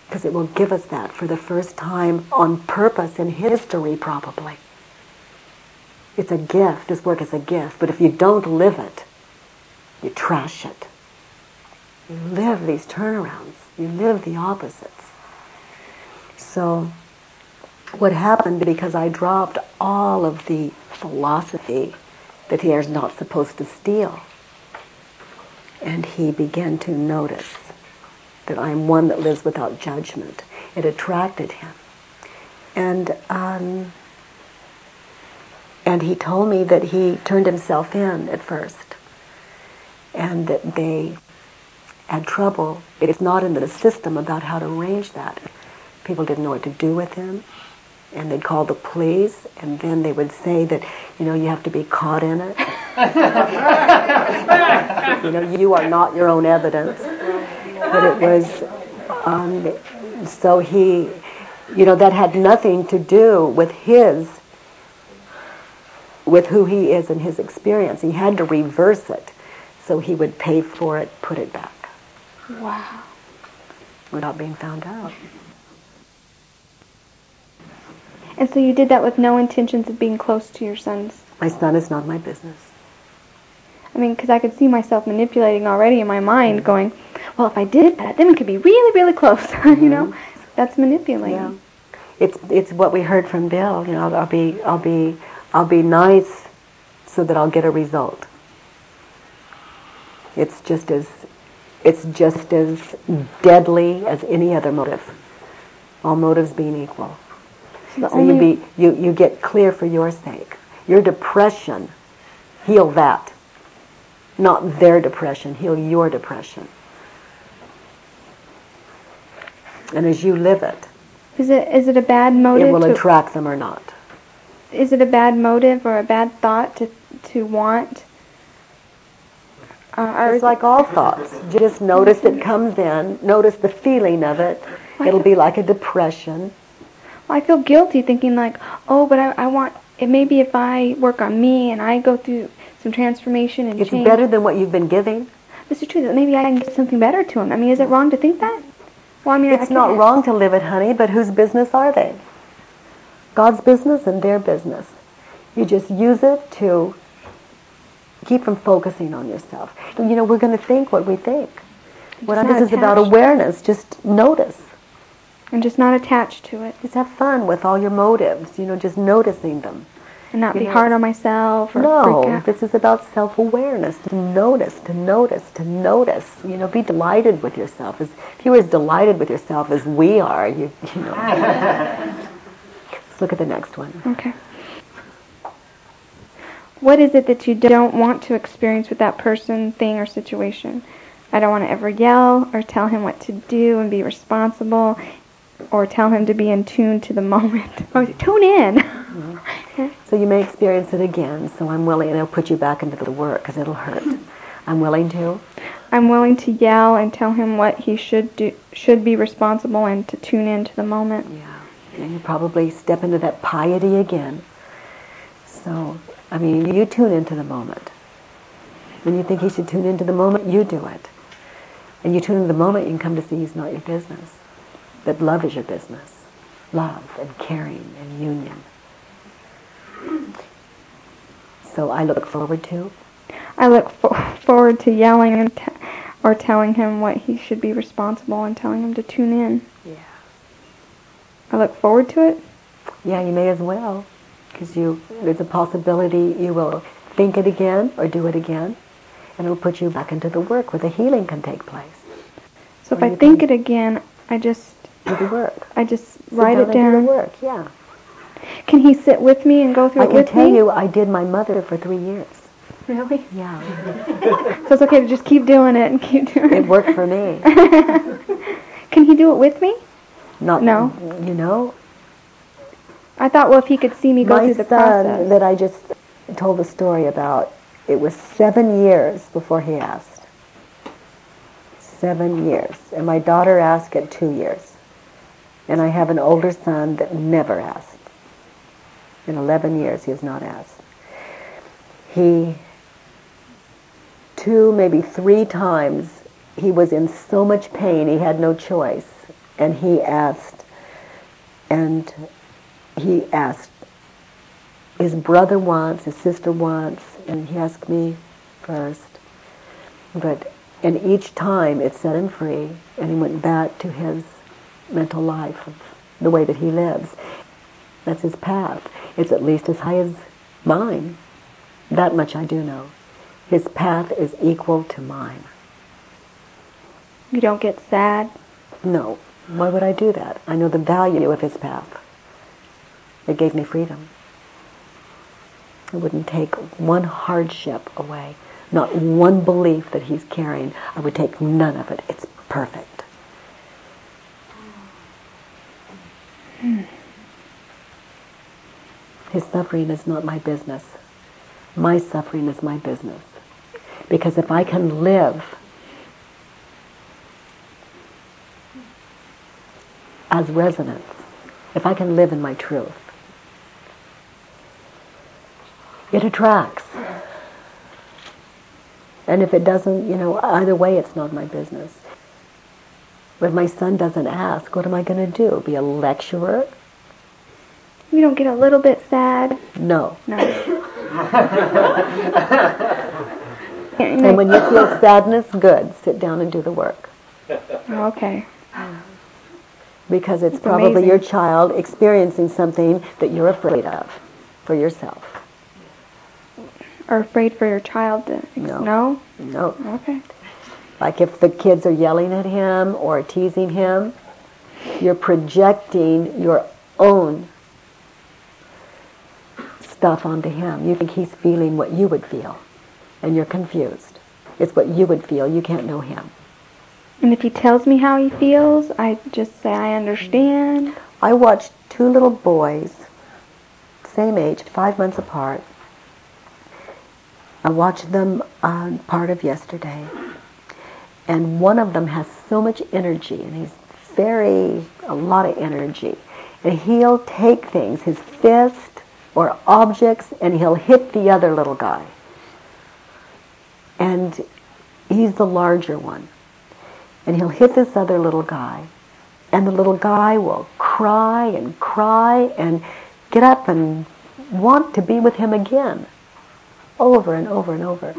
Because it will give us that for the first time on purpose in history, probably. It's a gift. This work is a gift. But if you don't live it, you trash it. You live these turnarounds. You live the opposites. So, what happened because I dropped all of the philosophy that he is not supposed to steal. And he began to notice that I am one that lives without judgment. It attracted him. And um, and he told me that he turned himself in at first, and that they had trouble. It's not in the system about how to arrange that. People didn't know what to do with him, and they'd call the police, and then they would say that, you know, you have to be caught in it. you know, you are not your own evidence. But it was, um, so he, you know, that had nothing to do with his, with who he is and his experience. He had to reverse it. So he would pay for it, put it back, Wow. without being found out. And so you did that with no intentions of being close to your sons. My son is not my business. I mean, because I could see myself manipulating already in my mind, going, "Well, if I did that, then we could be really, really close." you mm-hmm. know, that's manipulating. Yeah. It's it's what we heard from Bill. You know, I'll be I'll be I'll be nice so that I'll get a result. It's just as it's just as deadly as any other motive. All motives being equal. So So you be you, you get clear for your sake. Your depression, heal that. Not their depression, heal your depression. And as you live it, is it is it a bad motive? it will to, attract them or not. is it a bad motive or a bad thought to to want? Uh, It's like all thoughts. Just notice it comes in, notice the feeling of it. It'll be like a depression. I feel guilty thinking like, oh, but I, I want it. Maybe if I work on me and I go through some transformation and It's change, better than what you've been giving. Mr. True, that maybe I can give something better to him. I mean, is it wrong to think that? Well, I mean, It's not can't- wrong to live it, honey, but whose business are they? God's business and their business. You just use it to keep from focusing on yourself. You know, we're going to think what we think. What this not is about awareness. Just notice. And just not attached to it. Just have fun with all your motives. You know, just noticing them. And not You be know, hard on myself or No, this is about self-awareness. To notice, to notice, to notice. You know, be delighted with yourself. As, if you were as delighted with yourself as we are, you, you know. Let's look at the next one. Okay. What is it that you don't want to experience with that person, thing, or situation? I don't want to ever yell or tell him what to do and be responsible or tell him to be in tune to the moment. Oh, tune in. So you may experience it again. So I'm willing, and it'll put you back into the work because it'll hurt. I'm willing to. I'm willing to yell and tell him what he should do, should be responsible, and to tune in to the moment. Yeah. And you probably step into that piety again. So, I mean, you tune into the moment. When you think he should tune into the moment, you do it. And you tune into the moment, you can come to see he's not your business. That love is your business. Love and caring and union. So I look forward to. I look fo- forward to yelling and t- or telling him what he should be responsible and telling him to tune in. Yeah. I look forward to it. Yeah, you may as well, because you there's a possibility you will think it again or do it again, and it'll put you back into the work where the healing can take place. So if I think can- it again, I just Do the work. I just Sit write down it and do down. the work. Yeah. Can he sit with me and go through I it can with tell me? you, I did my mother for three years. Really? Yeah, So it's okay to just keep doing it and keep doing it. it worked for me. Can he do it with me? Not No. You know, I thought, well, if he could see me go my through the son process. that I just told the story about, it was seven years before he asked. Seven years. And my daughter asked at two years. And I have an older son that never asked. In 11 years, he has not asked. He, two, maybe three times, he was in so much pain, he had no choice. And he asked, and he asked his brother wants, his sister wants, and he asked me first. But and each time it set him free, and he went back to his mental life of the way that he lives. That's his path. It's at least as high as mine. That much I do know. His path is equal to mine. you don't get sad. No. Why would I do that? I know the value of his path. It gave me freedom. It wouldn't take one hardship away, not one belief that he's carrying. I would take none of it. It's perfect. His suffering is not my business. My suffering is my business. Because if I can live as resonance, if I can live in my truth, it attracts. And if it doesn't, you know, either way, it's not my business. If my son doesn't ask, what am I going to do? Be a lecturer? You don't get a little bit sad. No. No. And when you feel sadness, good. Sit down and do the work. Oh, okay. Because it's probably amazing. your child experiencing something that you're afraid of for yourself. Or afraid for your child to. No. No? No. Okay. Like if the kids are yelling at him or teasing him, you're projecting your own stuff onto him. You think he's feeling what you would feel, and you're confused. It's what you would feel. You can't know him. And if he tells me how he feels, I just say I understand. I watched two little boys, same age, five months apart. I watched them uh, part of yesterday, and one of them has so much energy, and he's very a lot of energy, and he'll take things, his fist or objects, and he'll hit the other little guy, and he's the larger one, and he'll hit this other little guy, and the little guy will cry and cry and get up and want to be with him again. over and over and over.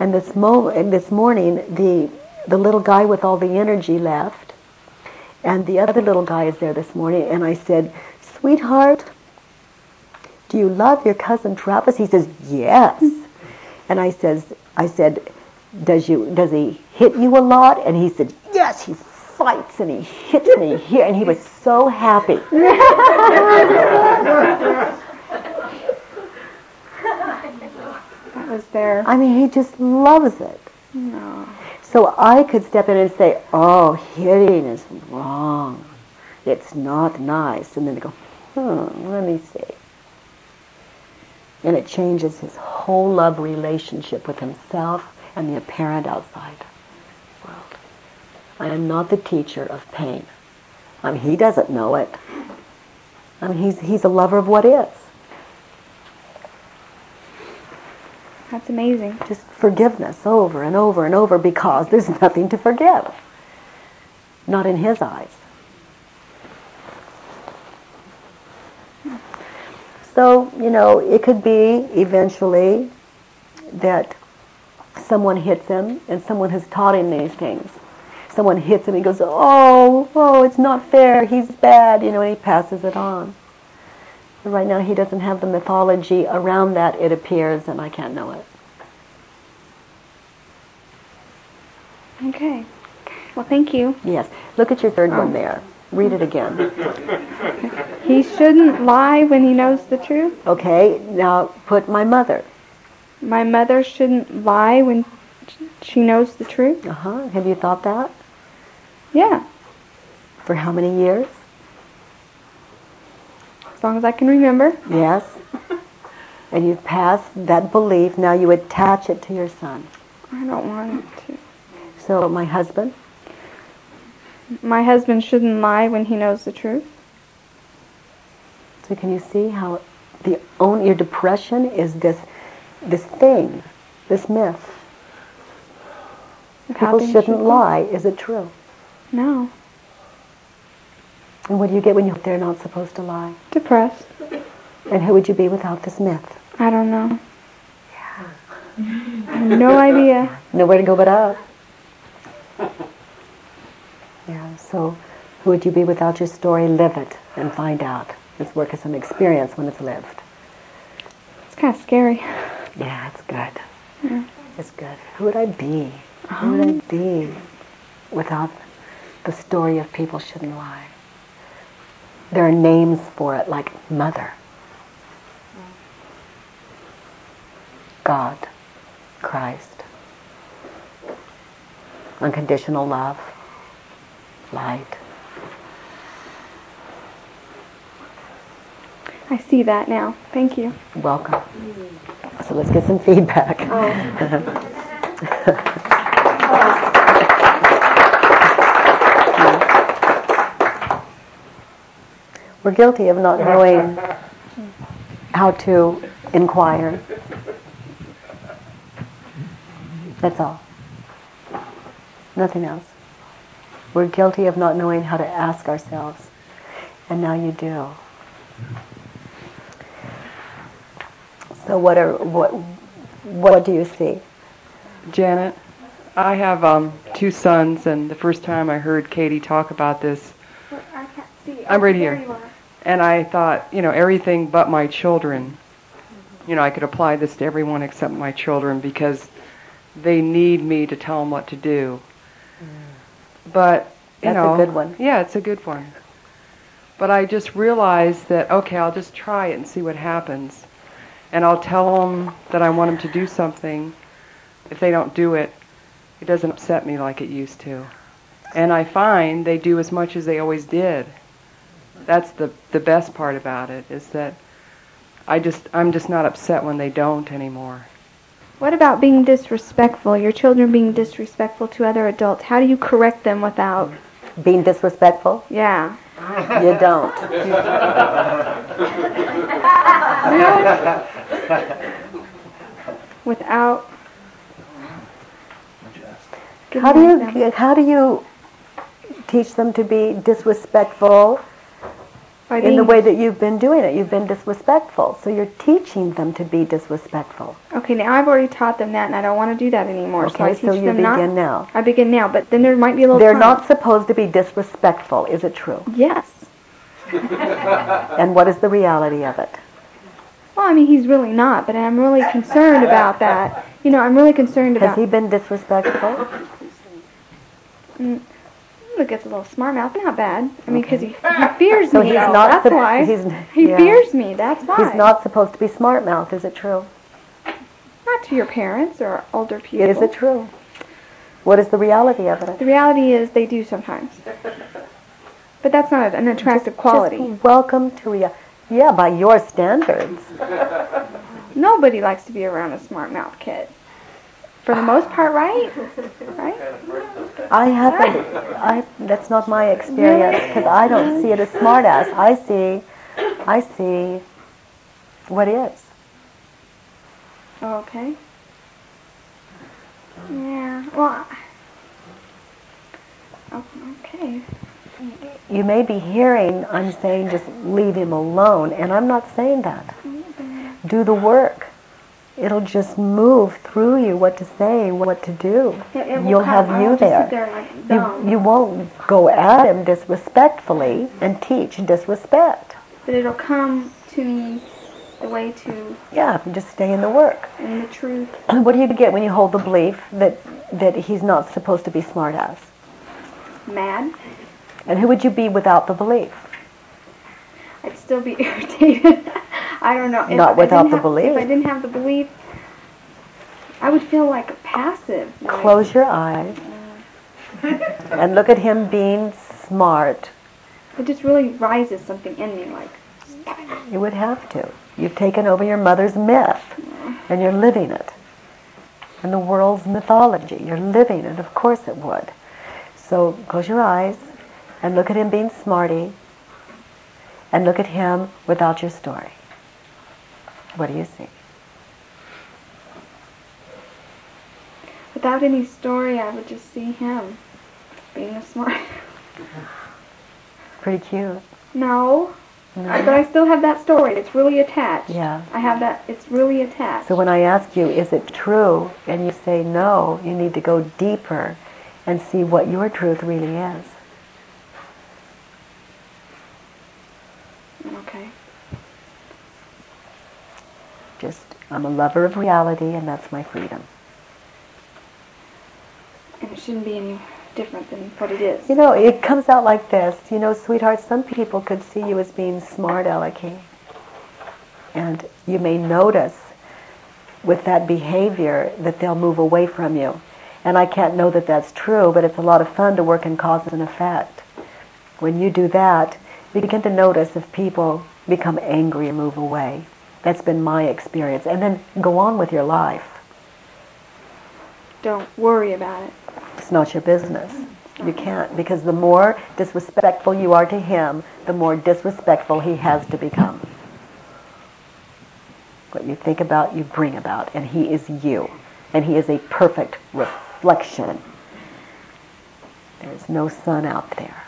And this mo- and this morning, the the little guy with all the energy left, and the other little guy is there this morning. And I said, "Sweetheart, do you love your cousin Travis?" He says, "Yes." And I says, "I said, does you does he hit you a lot?" And he said, "Yes, he fights and he hits me here." And he was so happy. That was there. I mean, he just loves it. No. So I could step in and say, "Oh, hitting is wrong. It's not nice." And then they go, "Hmm, let me see." And it changes his whole love relationship with himself and the apparent outside world. I am not the teacher of pain. I mean, he doesn't know it. I mean, he's he's a lover of what is. That's amazing. Just forgiveness over and over and over because there's nothing to forgive. Not in his eyes. So, you know, it could be eventually that someone hits him and someone has taught him these things. Someone hits him, he goes, oh, oh, it's not fair, he's bad, you know, and he passes it on. Right now he doesn't have the mythology around that, it appears, and I can't know it. Okay. Well, thank you. Yes. Look at your third one there. Read it again. He shouldn't lie when he knows the truth. Okay, now put my mother. My mother shouldn't lie when she knows the truth. Uh huh. Have you thought that? Yeah, For how many years? As long as I can remember. Yes. And you've passed that belief, now you attach it to your son. I don't want to. So, my husband, My husband shouldn't lie when he knows the truth. so can you see how the own your depression is this this thing, this myth. People shouldn't should lie. Is it true? No. And what do you get when you they're not supposed to lie? Depressed. And who would you be without this myth? I don't know. Have no idea. Nowhere to go but up. Yeah, so who would you be without your story? Live it and find out. This work is an experience when it's lived. It's kind of scary. Yeah, it's good. It's good. Who would I be? Who would I um, be without the story of people shouldn't lie? There are names for it, like mother, God, Christ, unconditional love, light. I see that now. Thank you. Welcome. So let's get some feedback. Oh. We're guilty of not knowing how to inquire. That's all. Nothing else. We're guilty of not knowing how to ask ourselves. And now you do. So what are what what do you see? Janet, I have um, two sons, and the first time I heard Katie talk about this, I can't see. I'm right here. And I thought, you know, everything but my children. You know, I could apply this to everyone except my children because they need me to tell them what to do. But you Mm. That's a good one. Yeah, it's a good one. But I just realized that okay, I'll just try it and see what happens, and I'll tell them that I want them to do something. If they don't do it, it doesn't upset me like it used to. And I find they do as much as they always did. That's the the best part about it is that I just I'm just not upset when they don't anymore. What about being disrespectful? Your children being disrespectful to other adults. How do you correct them without? Being disrespectful? Yeah. You don't. Without. How do you how do you teach them to be disrespectful By in the way that you've been doing it. You've been disrespectful. So you're teaching them to be disrespectful. Okay, now I've already taught them that, and I don't want to do that anymore. so I Okay, teach so you them begin not. now. I begin now, but then there might be a little. They're time. not supposed to be disrespectful. Is it true? Yes. And what is the reality of it? Well, I mean, he's really not, but I'm really concerned about that. You know, I'm really concerned about. Has he been disrespectful? Mm, Look, it's a little smart mouth. Not bad. I mean, because he, he fears So me. he's not That's sup- why. he's- he yeah. fears me. That's why. He's not supposed to be smart mouth. Is it true? Not to your parents or older people. Is it true? What is the reality of it? The reality is they do sometimes. But that's not an attractive quality. Just welcome to reality. Yeah, by your standards. Nobody likes to be around a smart mouth kid. For the most part, right? Right? I haven't. I. That's not my experience because I don't see it as smartass. I see. I see. What is. Okay. Yeah. Well. Okay. You may be hearing I'm saying just leave him alone, and I'm not saying that. Mm-hmm. Do the work. It'll just move through you what to say, what to do. It- it You'll have you there. there like. You, you won't go at him disrespectfully and teach disrespect. But it'll come to me the way to Yeah, just stay in the work. and the truth. What do you get when you hold the belief that, that he's not supposed to be smartass? Mad. And who would you be without the belief? Still be irritated. I don't know. If Not without the have- belief. If I didn't have the belief, I would feel like a passive. like- Close your eyes and look at him being smart. It just really rises something in me, like You would have to. You've taken over your mother's myth and you're living it. And the world's mythology. You're living it. Of course it would. So close your eyes and look at him being smarty and look at him without your story. What do you see? without any story, I would just see him being a smart. Pretty cute. no, I, but I still have that story. It's really attached. Yeah. I have that. It's really attached. So when I ask you, is it true? And you say no, you need to go deeper and see what your truth really is. Okay. Just, I'm a lover of reality and that's my freedom. And it shouldn't be any different than what it is. You know, it comes out like this. You know, sweetheart, some people could see you as being smart alecky. And you may notice with that behavior that they'll move away from you. And I can't know that that's true, but it's a lot of fun to work in cause and effect. When you do that, begin to notice if people become angry and move away. That's been my experience. And then go on with your life. Don't worry about it. It's not your business. You can't, because the more disrespectful you are to him, the more disrespectful he has to become. What you think about, you bring about, and he is you. And he is a perfect reflection. There's no son out there.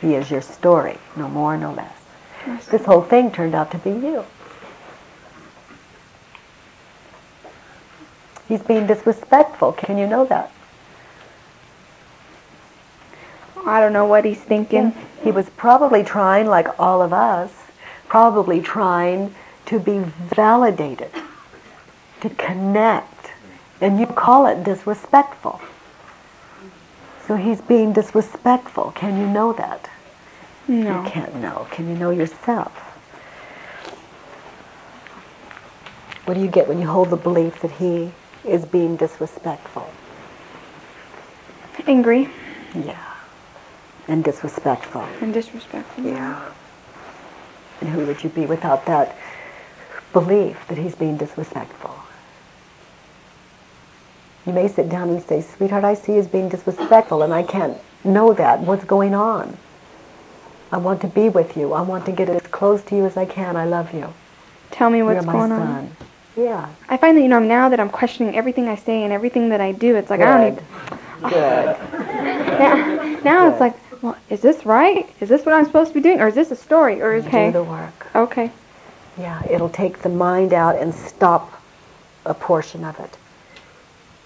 He is your story, no more, no less. This whole thing turned out to be you. He's being disrespectful. Can you know that? I don't know what he's thinking. He was probably trying, like all of us, probably trying to be validated, to connect. And you call it disrespectful. So he's being disrespectful. Can you know that? No. You can't know. Can you know yourself? What do you get when you hold the belief that he is being disrespectful? Angry Yeah. And disrespectful. and disrespectful. Yeah. And who would you be without that belief that he's being disrespectful? You may sit down and say, Sweetheart, I see you as being disrespectful, and I can't know that. What's going on? I want to be with you. I want to get as close to you as I can. I love you. Tell me what's You're my going son. on. Yeah. I find that you know now that I'm questioning everything I say and everything that I do, it's like I don't Good. even. Good. Now, now it's like well, is this right? Is this what I'm supposed to be doing? Or is this a story? Or is, okay. Do the work. Okay. Yeah, it'll take the mind out and stop a portion of it.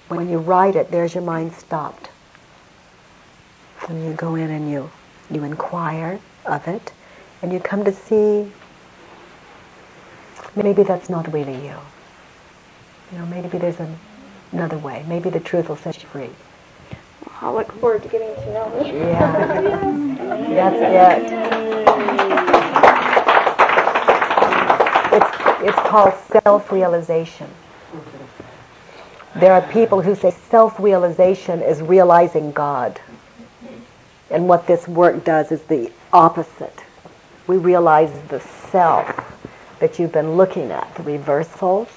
When you write it, there's your mind stopped. So you go in and you you inquire of it, and you come to see maybe that's not really you. You know, maybe there's an, another way. Maybe the truth will set you free. I'll look forward to getting to know me. Yeah, that's it. It's, it's called self-realization. There are people who say self-realization is realizing God. And what this work does is the opposite. We realize the self that you've been looking at, the reversals,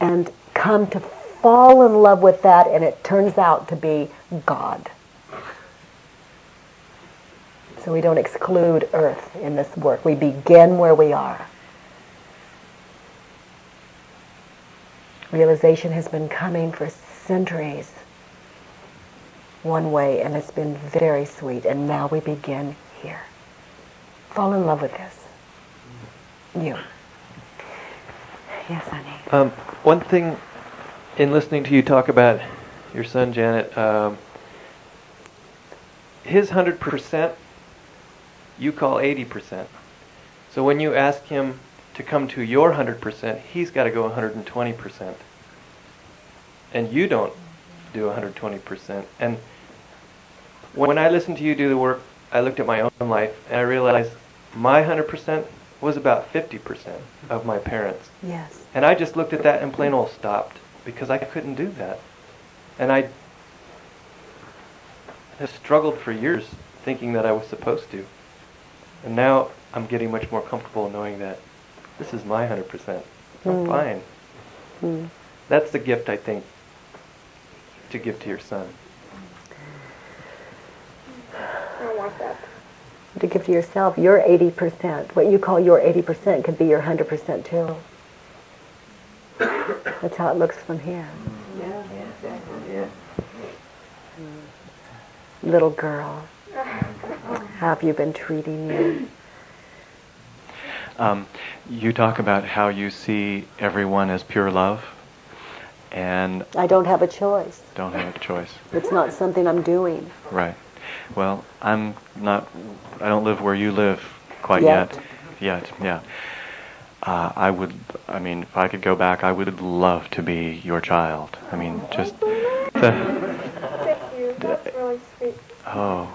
and come to fall in love with that, and it turns out to be God. So we don't exclude Earth in this work. We begin where we are. Realization has been coming for centuries one way, and it's been very sweet. And now we begin here. Fall in love with this. You. Yes, honey. Um, one thing in listening to you talk about your son, Janet, um, his 100% you call 80%. So when you ask him to come to your 100%, he's got to go 120%. And you don't do 120%. And when I listened to you do the work, I looked at my own life and I realized my 100% was about 50% of my parents. Yes. And I just looked at that and plain old stopped because I couldn't do that. And I have struggled for years thinking that I was supposed to. And now I'm getting much more comfortable knowing that this is my 100%. I'm Mm. fine. Mm. That's the gift, I think, to give to your son. I want that. To give to yourself your 80%. What you call your 80% could be your 100% too. That's how it looks from here. Yeah. Yeah. Yeah. Little girl, how have you been treating you? Um, you talk about how you see everyone as pure love and I don't have a choice. don't have a choice. It's not something I'm doing. Right. Well, I'm not, I don't live where you live quite Yet. yet. Yet, yeah. Uh, I would, I mean, if I could go back, I would love to be your child. I mean, just the, Thank you. That's really sweet. oh,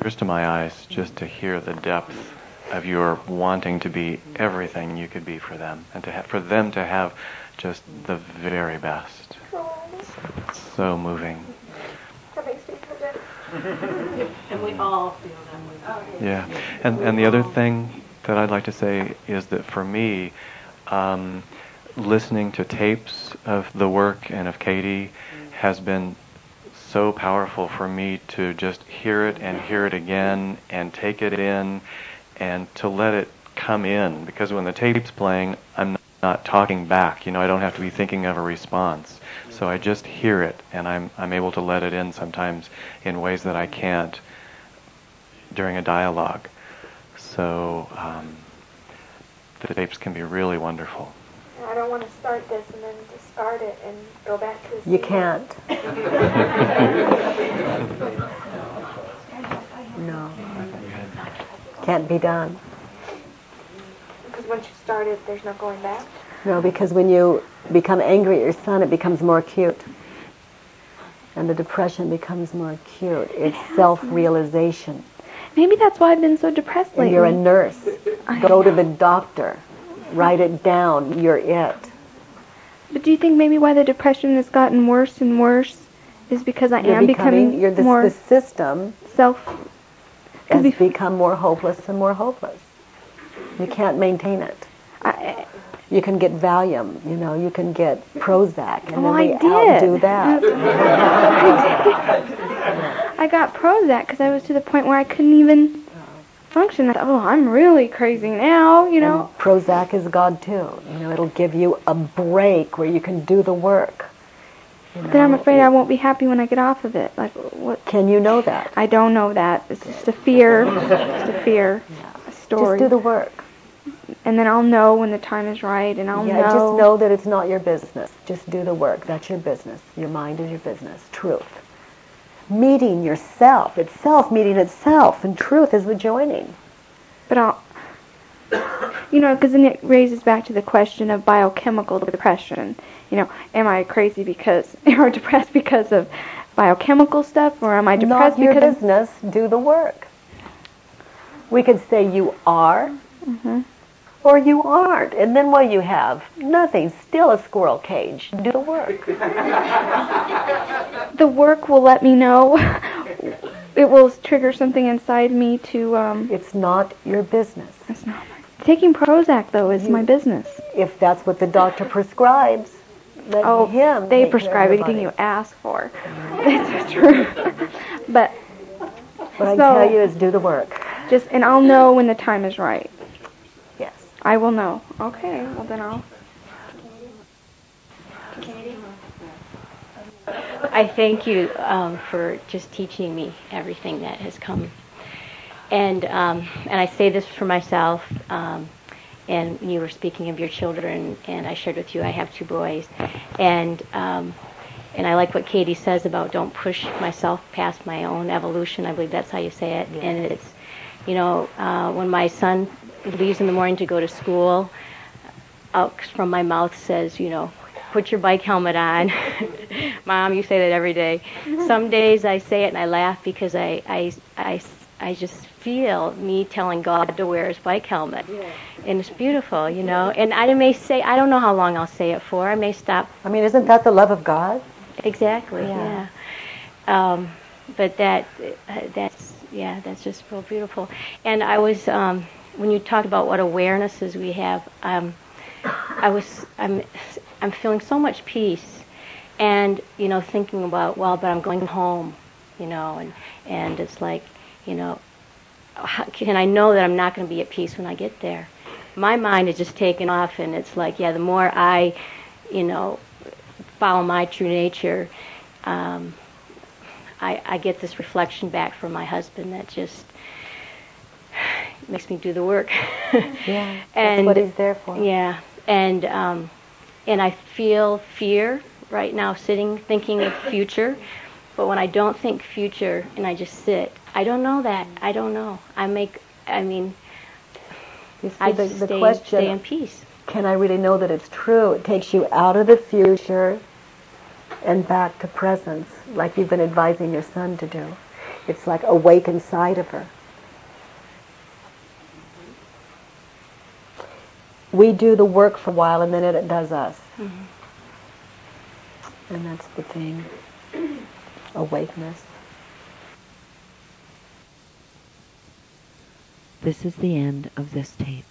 tears to my eyes just to hear the depth of your wanting to be everything you could be for them, and to ha- for them to have just the very best. So moving. That makes me feel good. And we all feel that way. Yeah, and and the other thing that I'd like to say is that for me, um, listening to tapes of the work and of Katie has been so powerful for me to just hear it and hear it again and take it in and to let it come in because when the tape's playing, I'm not talking back. You know, I don't have to be thinking of a response. So I just hear it and I'm I'm able to let it in sometimes in ways that I can't during a dialogue. So um, the tapes can be really wonderful. I don't want to start this and then discard it and go back to the You can't. No. Can't be done. Because once you start it, there's no going back. No, because when you become angry at your son, it becomes more acute. And the depression becomes more acute. It's self-realization. Maybe that's why I've been so depressed And lately. you're a nurse. Go to the doctor. Write it down. You're it. But do you think maybe why the depression has gotten worse and worse is because I You're am becoming, you're the, more the system self? Bef- become more hopeless and more hopeless. You can't maintain it. I, You can get Valium, you know, you can get Prozac, and Oh, then we I did. outdo that. I got Prozac because I was to the point where I couldn't even function. I thought, oh, I'm really crazy now, you know. And Prozac is God too. You know, it'll give you a break where you can do the work. You Then I'm afraid I won't be happy when I get off of it. Like what? Can you know that? I don't know that. It's just a fear. Just a fear. A story. Just do the work. and then I'll know when the time is right, and I'll know. yeah, know. just know that it's not your business. Just do the work. That's your business. Your mind is your business. Truth. Meeting yourself. Itself meeting itself. And truth is the joining. But I'll. You know, because then it raises back to the question of biochemical depression. You know, am I crazy because, or depressed because of biochemical stuff, or am I depressed not your because of business. Do the work. We could say you are Mhm. or you aren't. And then what you have? Nothing. Still a squirrel cage. Do the work. the work will let me know. it will trigger something inside me to. Um, It's not your business. it's not. Taking Prozac though is my business. If that's what the doctor prescribes, let Oh, him. they take prescribe anything you ask for. That's true. but What I tell you is do the work. just, and I'll know when the time is right. Yes. I will know. Okay, well then I'll. I thank you um, for just teaching me everything that has come. And um, and I say this for myself. Um, and you were speaking of your children, and I shared with you I have two boys, and um, and I like what Katie says about don't push myself past my own evolution. I believe that's how you say it. And it's, you know, uh, when my son leaves in the morning to go to school, out from my mouth says, you know, put your bike helmet on. Mom, you say that every day. Some days I say it and I laugh because I, I, I, I just feel me telling God to wear his bike helmet. And it's beautiful, you know. And I may say, I don't know how long I'll say it for. I may stop. I mean, isn't that the love of God? Exactly, Yeah. yeah. Um, but that, uh, that's, yeah, that's just real beautiful. And I was, um, when you talked about what awarenesses we have, um, I was I'm I'm feeling so much peace, and you know thinking about well, but I'm going home, you know, and and it's like you know, can I know that I'm not going to be at peace when I get there? My mind is just taken off, and it's like yeah, the more I, you know, follow my true nature, um, I I get this reflection back from my husband that just makes me do the work. Yeah. And what he's there for. yeah, and um, and I feel fear right now, sitting thinking of future. But when I don't think future and I just sit, I don't know that. I don't know. I make. I mean, I the, the stay, question, stay in peace. can I really know that it's true? It takes you out of the future and back to presence, like you've been advising your son to do. It's like awake inside of her. We do the work for a while and then it does us. Mm-hmm. And that's the thing. Awakeness. This is the end of this tape.